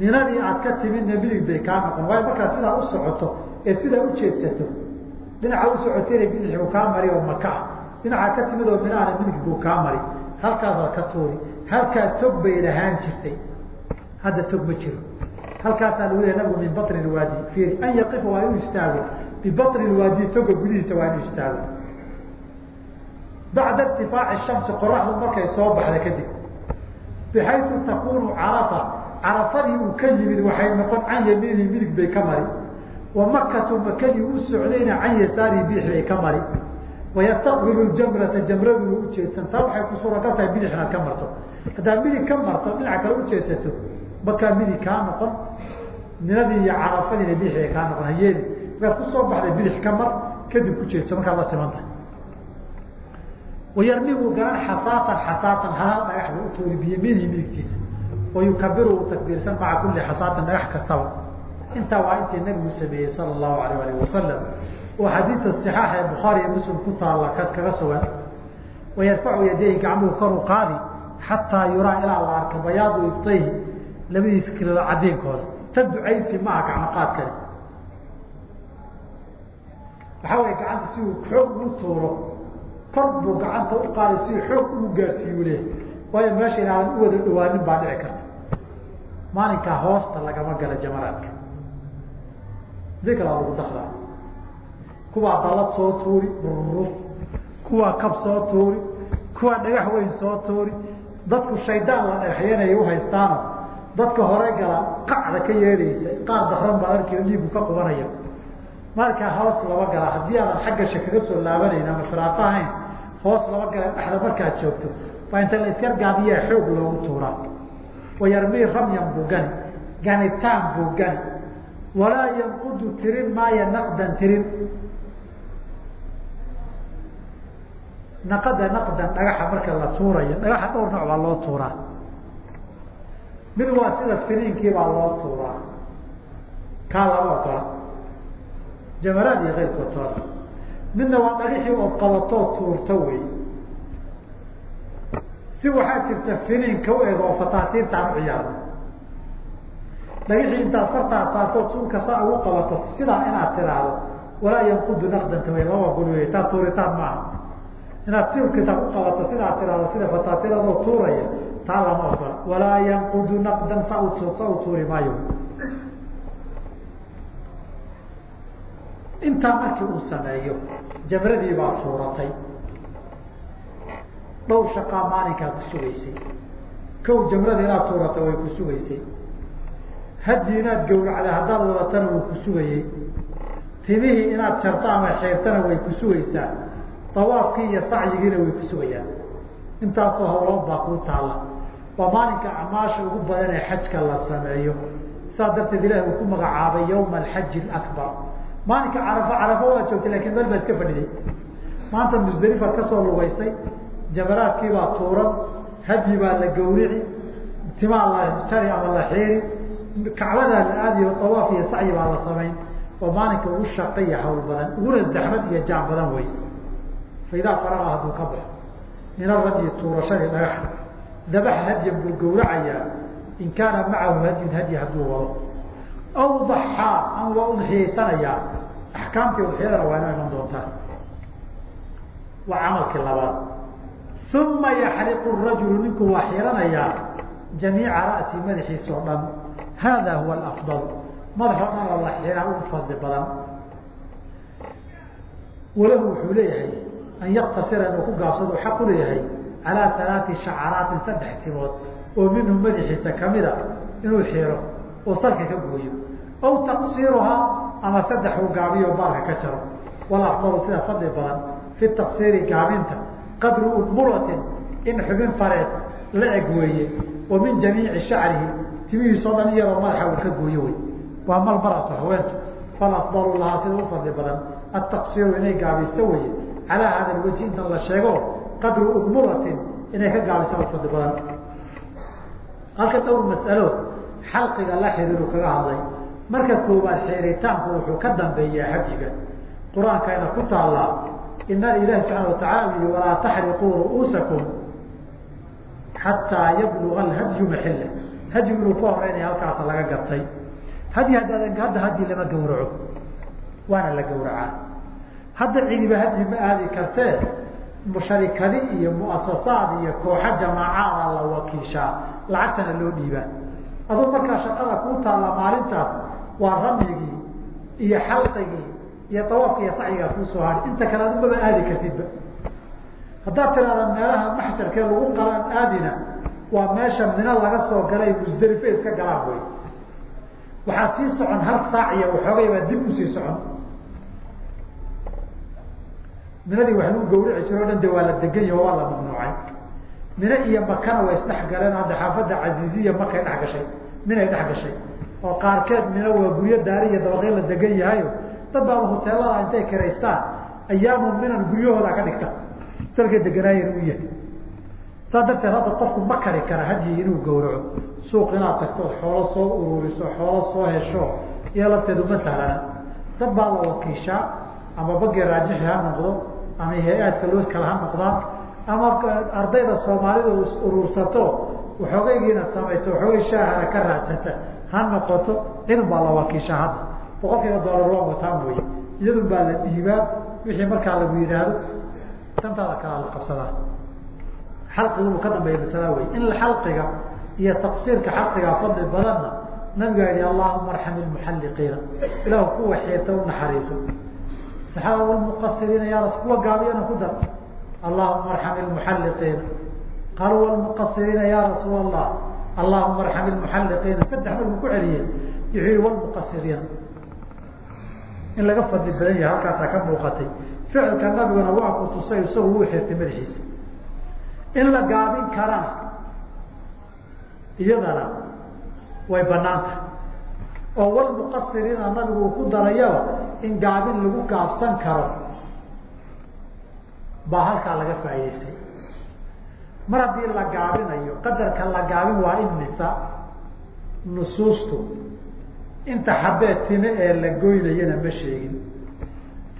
Minadii aad ka timidna midig bay kaa noqon. Waayo markaad sidaa u socoto eed sidaa ujeedsato dhinacaad u socotayna bidix buu kaa mari oo maka ah dhinacaad ka timid oo minaana midig buu kaa mari halkaasaad ka tuuri. Halkaa tog bay lahaan jirtay. Hadda tog ma jiro. Halkaasaa lagu lehay nabigu min batni lwaadi fiiri an yaqifa waa inuu istaago. Bibatni lwaadi toga gudihiisa waa inuu istaago. Bacda irtifaaci shamsi qoraxdu markay soo baxda kadib. Bixaysu takunu carafa. Carafadii uu ka yimid waxay noqon can yamiinihi midig bay ka mari wa makatu makadii u socdayna can yasaarihi bidix bay ka mari wayastaqbilu jamrata jamraduna ujeedsan taa waxay ku suuragal tahay bidix inaad ka marto haddaad midig ka marto dhinac kale ujeedsato markaa midig kaa noqon minadii iyo carafadiina bidix bay kaa noqon hayeedi markaad ku soo baxday bidix ka mar kadib ku jeedso markaad la siman tahay wayarmigu garan xasaatan xasaatan hal dhagax buu utuuri biyamiinihi midigtiisa wayukabiru uu takbiirsan maca kuli xasaatin dhagax kastaba intaa waa intii nabigu sameeyey sala allahu alayh alih wasalam oo xadiidta صixaax ee bukhaari iyo muslim ku taalla kas kaga sugan wayarfacu yadayhi gacmuhu koru qaadi xataa yuraa ilaa la arka bayaadu ibtayhi labadiisa kilooda cadeynkooda ta ducaysi maaha gacmo qaadkani waxaa way gacanta si uu xoog ugu tuuro kor buu gacanta u qaaday si xoog ugu gaadsiiyu leh waayo meesha inaadan u wada dhawaanin baa dhici karta. Maalinkaa hoosta lagama gala jamaraadka. Dikraa lagu dakdaa kuwaa dalad soo tuuri kuwaa kab soo tuuri kuwaa dhagax weyn soo tuuri. Dadku shaydaan la dhagaxyanaya uhaystaano dadka hore gala qacda ka yeedhaysa qaar daran baa arkiyo dhiigu ka qubanaya. Markaa hoos laba gala haddii aadan xagga she kaga soo laabanayn ama firaaqo ahayn. Hoos laba gala dhexda markaad joogto baa inta la iskar gaabiyaa xoog loogu tuuraa wayarmii ramyan buu gani ganitaan buu walaa yanqudu tirin maaya naqdan tirin naqada naqdan dhagaxa marka la tuurayo dhagaxa dhowr nooc baa loo tuuraa. Mid waa sida finiinkii baa loo tuuraa. Kaa lama ogola jamaraad iyo keyrkood toona midna waa dhagixii ood qabatoo tuurto wey. Si waxaa jirta finiinka u eg oo fataatiirtaan u ciyaarno dhagixii intaad fartaa saarto suulka saa ugu qabato sidaa inaad tiraahdo walaa yanqudu naqdanta way lama ogol wey taa tuuritaan maaha inaad siulkita ku qabato sidaad tiraahdo sida fataatirado tuuraya taa lama ogola walaa yanqudu naqdan sa sa u tuuri maayo. Intaa markii uu sameeyo jamradii baa tuuratay. Dhowr shaqaa maalinkaa ku sugaysay. Kow jamrada inaad tuurata way ku sugaysay. Hadyi inaad gawracda haddaad wadatana wuu ku sugayey timihii inaad jarto ama xeertana way ku sugaysaa dawaafkii iyo sacyigiina way ku sugayaan. Intaasoo hawlood baa kuu taalla. Waa maalinka acmaasha ugu badan ee xajka la sameeyo. Saas darteed ilahi uu ku magacaabay yawma alxaji alabar maalinka carafo carafo waa joogtay laakiin meel baa iska fadhiday maanta musdalifaad ka soo lugaysay. Jamaraadkii baa tuuran hadyi baa la gawrici timaa la jari ama la xiiri kacbadaa la aadiyo dawaaf iyo sacyi baa la samayn. Oo maalinka ugu shaqa iyo hawl badan uguna zaxmad iyo jaan badan wey faidaa faraqa hadduu ka baxo min aradyi tuurashadii dhagaxa dabaxa hadyan buu gawracayaa in kaana macahu hadyun hadyi hadduu wado aw daxaa ama waa udxiyaysanayaa axkaamtii udxiyadana waa ino iman doontaa waa camalkii labaad uma yaxriqu rajulu ninku waa xiranayaa jamiica ra'si madaxiisa oo dhan hada huwa alafdal madax oo dhan la xiraa ugu fadli badan walahu wuxuu leeyahay an yaktasira inuu ku gaabsado xaq u leeyahay calaa alaati shacaraatin saddex timood oo minhu madaxiisa kamida inuu xiro oo salka ka gooyo aw taqsiiruhaa ama saddex uu gaabiyo baalka ka jaro walafdalu sida fadli badan fi taqsiiri gaabinta qadru udmuratin in xubin fareed la eg weeye wa min jamiici shacrihi timihiisoo dhan iyadoo madaxa uu ka gooyo wey waa mal maratu haweentu falafdalu lahaa sida u badan ataqsiiru inay gaabiso weye calaa hada lwajhi intan la sheego qadru udmuratin inay ka gaabiso u fadli badan halka dhowr mas'alo xalqiga la xiriiru kaga hadlay marka koowaad xeeritaanku wuxuu ka dambeeyaa xajiga qur'aankayna ku taallaa ina ilahi subxaana watacala yihi walaa taxriquu ru'uusakum xataa yabluga alhadyu maxilla hadyigu inuu ka horeynaya halkaasa laga gartay hadyi haddaadan hadda hadyi lama gawraco waana la gawracaa hadda cidiba hadyi ma aadi kartee sharikadi iyo muasasaad iyo kooxa jamaacaada la wakiishaa lacagtana loo dhiibaa. Aduu markaa shaqada kuu taalla maalintaas waa ramyigii iyo xalqigii iyo dawaafka iyo sacyigaa kuusoo hadhi inta kale adu aadi kartidba. Haddaad tiraada meelaha maxsharkee lagu qalaan aadina waa meesha mina laga soo galay musdalife iska galaan wey waxaad sii socon hal saac iyo waxoogay baa dib u sii socon minadii wax lagu gawrici jiro o dhan de waa la degan yaho waa la mamnuucay. Mine iyo makana way isdhex galeen hadda xaafadda casiiziya makay dhex gashay. Minay dhex gashay. Oo qaarkeed mina waa guryo daari iyo dabaqyo la degan yahayo dad baaba hoteelada intay kiraystaan ayaamu minan guryahooda ka dhigta. Dalka deganaayan u yahay. Saa darteed hadda qofku ma kari kara hadyi inuu gawraco suuq inaad tagto xoolo soo ururiso xoolo soo hesho iyo lafteedu ma sahlana dad baa la wakiishaa ama bagi raajixi ha noqdo ama hay'aadka loo kale ha noqdaan ama ardayda soomaalida urursato waxoogaygiina samayso waxoogay shaahana ka raadsata ha noqoto cidun baa la wakiishaa hadda. Boqol kiiba doolar loo wataan wey iyadun baa la dhiibaa wixii markaa lagu yidhaahdo tantaada kalaa la qabsadaa xalqigu ka dambeeya masala wey in xalqiga iyo taqsiirka xalqigaa fadli badanna nabigaa yihi allahuma arxam ilmuxalliqiina ilahu kuwa xiirta u naxariiso saxaaba walmuqasiriina yaa ras kuwa gaabiyana ku dar. Allahuma arxam ilmuxalliqiina qaaluu walmuqasiriina ya rasuul allah allahuma arxam ilmuxalliqiina saddex markuu ku celiyey wuxuu yihi walmuqasiriina in laga fadli badan yahay halkaasaa ka muuqatay. Ficilka nabiguna waa ku tusay isagu wuu xirtay madaxiisa. In la gaabin karana iyadana way banaanta oo walmuqasiriina nabigu ku darayaba in gaabin lagu gaabsan karo baa halkaa laga faa'idaystay mar haddii la gaabinayo qadarka la gaabin waa in misa nusuustu inta xabee time ee la goynayana ma sheegin.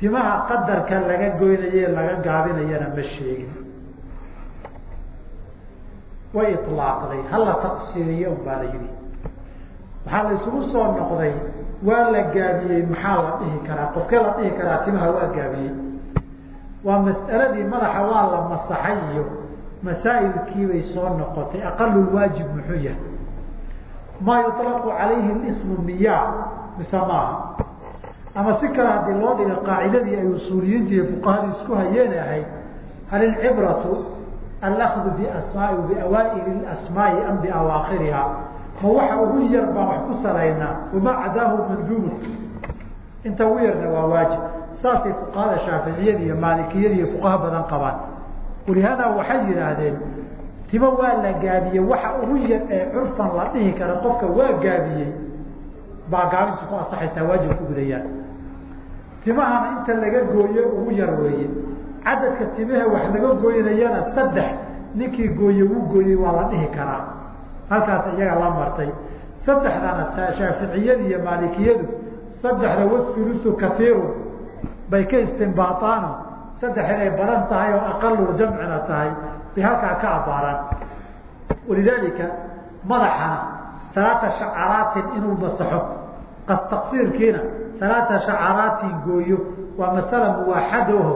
Timaha qadarka laga goynaye laga gaabinayana ma sheegin. Way ilaaqday hala taqsiiriyo un baa la yidhi. Waxaa la isugu soo noqday waa la gaabiyey maxaa la dhihi karaa? Qofkee la dhihi karaa timaha waa gaabiyey. Waa mas'aladii madaxa waa la masaxay iyo masaa'ilkiibay soo noqotay aqalulwaajib muxuu yahay. Maa yuطlaqu calayhi ismu miyaa mise maaha? Ama si kale haddii loo dhiga qaacidadii ay usuuliyiinta iyo fuqahadu isku hayeen ahayd hal ilcibratu alakdu biasmaai biawaaili asmaai am biawaakhiriha ma waxa ugu yar baan wax ku salaynaa wamaa cadaahu manduubu inta ugu yarna waa waajib. Saasay fuqahada shaaficiyada iyo maalikiyada iyo fuqaha badan qabaan. Walihaada waxay yidhaahdeen timo waa la gaabiyey waxa ugu yar ee curfan la dhihi kara qofka waa gaabiyey baa gaabintu ku asaxaysaa waajib ku gudayaan. Timahana inta laga gooye ugu yar weeye cadadka timaha wax laga gooynayana saddex ninkii gooye wuu gooyey waa la dhihi karaa halkaas iyaga la martay. Saddexdana shaaficiyadu iyo maalikiyadu saddexda wasulusu kaiiru bay ka istimbaataano saddex inay badan tahay oo aqalu jamcina tahay bay halkaa ka abaaraan walidaalika madaxana alaata shacaraatin inuu masaxo. Taqsiirkiina alaata shacaraatin gooyo. Waa masala muwaaxadaho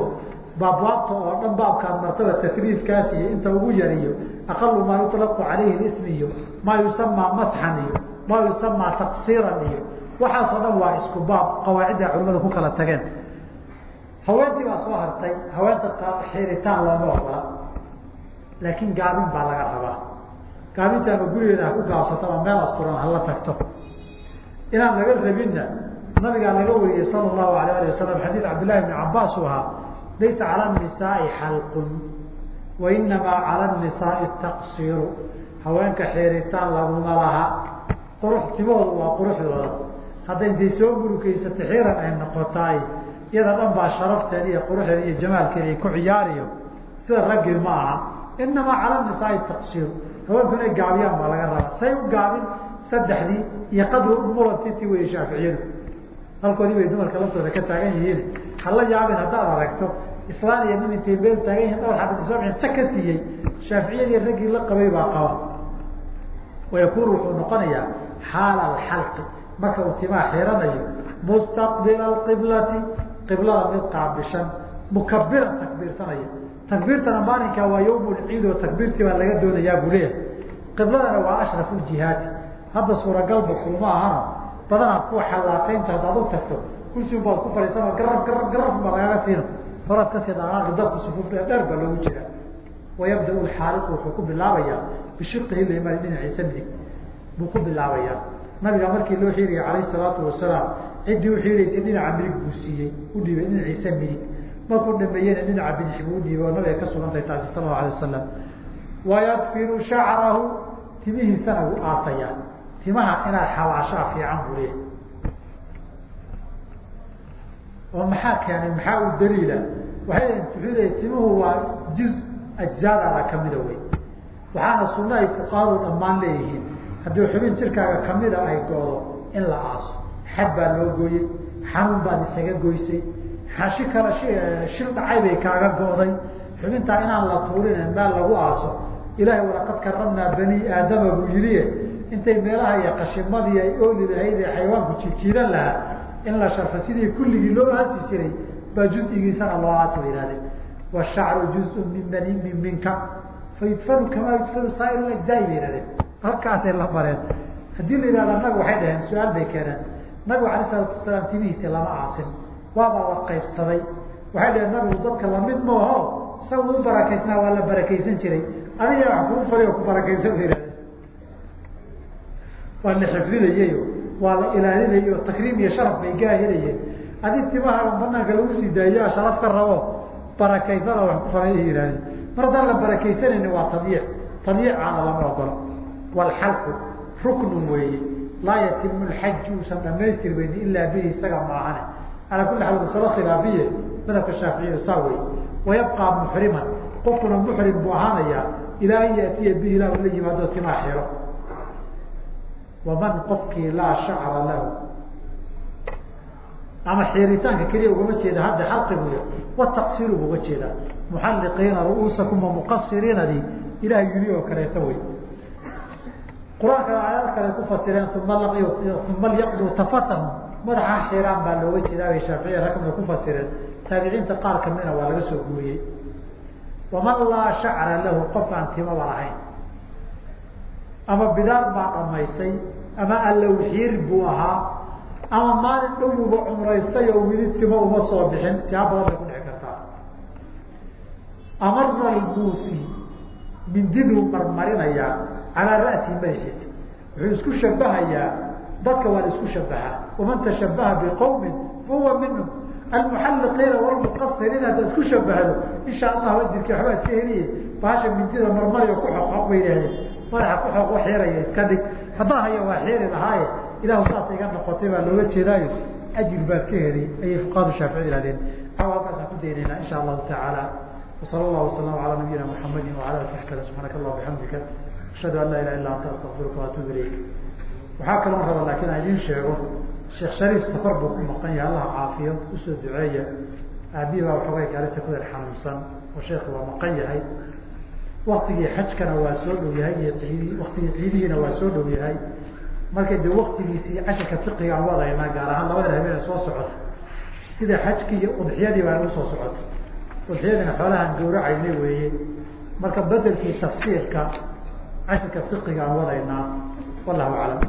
baabwaabta oo dhan baabkaan martaba takriifkaas iyo inta ugu yariyo aqalu maa yuطlaqu calayhi ism iyo maa yusamaa masxan iyo maa yusamaa taqsiiran iyo waxaasoo dhan waa isku baab qawaacidda culimada ku kala tageen. Haweentii baa soo hartay haweenta xiritaan looma ogola laakiin gaabin baa laga rabaa. Gaabinta gurigeeda ku gaabsato ama meel asturan hala tagto. Inaan laga rabinna nabigaa laga wariyey sala allahu alayh ali wasalam xadiid cabdillahi bni cabaas uu ahaa laysa cala nisaai xalqun wa inamaa cala nisaai taqsiiru haweenka xeeritaan laguma laha qurux timahoodu waa quruxdooda hadda intay soo murugaysato xiiran ay noqotaay iyada dhan baa sharafteeda iyo quruxdeeda iyo jamaalkeeda ay ku ciyaariyo sida raggii ma aha inamaa cala nisaai taqsiiru haweenku inay gaabiyaan baa laga rabaa say u gaabin saddexdii iyo qadru mulatiti wey shaaficiyadu halkoodii bay dumarka laftooda ka taagan yihiin hala yaabin haddaad aragto islaan iyo nin intay meel taagan yihiin dhowr xabadisooin ta ka siiyey. Shaaficiyadii raggii la qabay baa qaba. Wayakunu wuxuu noqonayaa xaala alxalqi marka uu timaa xiranayo mustaqbila alqiblati qiblada mid qaabishan mukabiran takbiirsanaya. Takbiirtana maalinkaa waa yawm oo takbiirtii baa laga doonayaa buu leeyahay. Qibladana waa ashrafu jihaati hadda suuragalba kuma ahana. Badanaad kuwa xallaaqaynta haddaad u tagto kursi baad ku fadhiisana garab garab garab baa lagaga siina horaad ka sii dhaqaaqi dabku sufuuf dheer baa loogu jiraa. Wayabda xaaliqu wuxuu ku bilaabayaa bishiqihi liman dhinaciisa midig. Buu ku bilaabayaa nabiga markii loo xiiriyay calayh salaatu wasalaam ciddii u xiiraysay dhinaca midig buu siiyey u dhiibay dhinaciisa midig. Markuu dhameeyena dhinaca bidix buu udhiibay oo nabiga ka sugantahay taasi allau alay wasalam wayakfiru shacrahu timihiisana wuu aasayaa timaha inaad xabaashaa fiican buu leeyahy oo maxaa keenay? Maxaa u daliila? Waxay leeyahy timuhu waa juz ajzaadaada kamida wey waxaana sunna ay fuqahadu dhammaan leeyihiin. Haddii xubin jirkaaga kamida ay goodo in la aaso. Xad baa loo gooyey xanuun baad isaga goysay. Xashi kale shil dhacay bay kaaga go'day. Xubintaa inaan la tuurin meel lagu aaso. Ilahay walaqad karamnaa bani aadama buu yidhi intay meelaha iyo qashimadii ay ooli lahayd ee xayawaanku jijiidan lahaa in la sharfo sidii kulligii loo aasi jiray baa juzigiisana loo aasi ba yihahdeen washacru juzun min bani min minka. Fayudfanu kamaa yudfanu saa'ir ajzaai bay yihahdeen halkaasay la mareen haddii la yihahda nabigu waxay dhaheen su'aal bay keeneen. Nabigu alay salaatu wasalaam timihiisi lama aasin. Waabaa la qaybsaday. Waxay dhaheen nabigu dadka la mid maaho isaga u barakaysnaa waa la barakaysan jiray. Adiga wax kuu fali oo ku barakaysan ba yihahdeen waa la xifdinayeyo waa la ilaalinayay oo takriim iyo sharaf bay gaahelayeen adig timaha banaanka lagu sii daayo sharaf ka rabo barakaysana wax ku falay yihahdeen mar haddaan la barakaysanayni waa tadyiic. Tadyiicaana lama ogolo waalxalqu ruknun weeye. Laa yatimu lxaju usan dhamaystirmayni ilaa bihi isaga maahane alaa kulli xaal masalo khilaafiye madhabka shaaficiyada saa wey wayabqaa muxriman qofkuna muxrim buu ahaanayaa ilaa an yaatiya bihi ilah la yimaado timaa xiro waman qofkii laa shacra lahu. Ama xiiritaanka keliya ugama jeeda hadda xalqibuy wataqsiru bu uga jeedaa muxalliqiina ru'uusakuma muqasiriinadii ilahay yuli oo kaleeto wey qur'aanka aayad kale ku fasireen uma lyaqduu tafatahum madaxa xiraan baa looga jeedaa bay shaaficiya rakamda ku fasireen. Taabiciinta qaar kamidna waa laga soo guuriyey. Waman laa shacra lahu qof aan timaba lahayn ama bidaar baa dhamaysay ama allow xiir buu ahaa ama maalin dhowuba cumraystay oo wili timo uma soo bixin siyaa badan bay ku dhici kartaa. Amara lbuusi mindiduu marmarinayaa calaa ra'sihi madaxiisa wuxuu isku shabahayaa dadka waa isku shabahaa waman tashabaha biqowmin fahuwa minhum. Almuxalliqiina walmuqasiriina haddaad isku shabahdo insha allahu ajirkii waxbaad ka heliye bahasha mindida marmariyo ku xoqoq bay yidhahdeen madaxa ku xoqo xeeraya iska dhig. Haddaan haya waa xeeri lahaaye. Ilahu saas iga noqotay baa looga jeedaayo. Ajir baad ka helay ayay fuqahadu shaaficid ihahdeen aw halkaasaan ku daynaynaa insha allahu tacaala wasala allahu wasalam calaa nabiyina muxamadi wala ali sabi slam subxaanaka allah bixamdika ashhadu an laa ilaha illa anta astaqfiruka waatuub ilayk. Waxaa kaloo raba laakiin aan idiin sheego sheekh shariif safar buu ku maqan yahay allah caafiyo u soo duceeya. Aabihi baa waxoogay gaalisa ku yar xanuunsan. Oo sheekhu waa maqan yahay waktigii xajkana waa soo dhow yahay iyo ciidi waktigii ciidihiina waa soo dhow yahay. Marka de waktigiisii casharka fiqiga aan wadaynaa gaar ahaan labada habeen soo socota sida xajkii iyo udxiyadii baa nagu soo socotay. Udxiyadiina xoolahaan gawracaynay weeye. Marka bedelkii tafsiirka casharka fiqiga aan wadaynaa wallahu aclam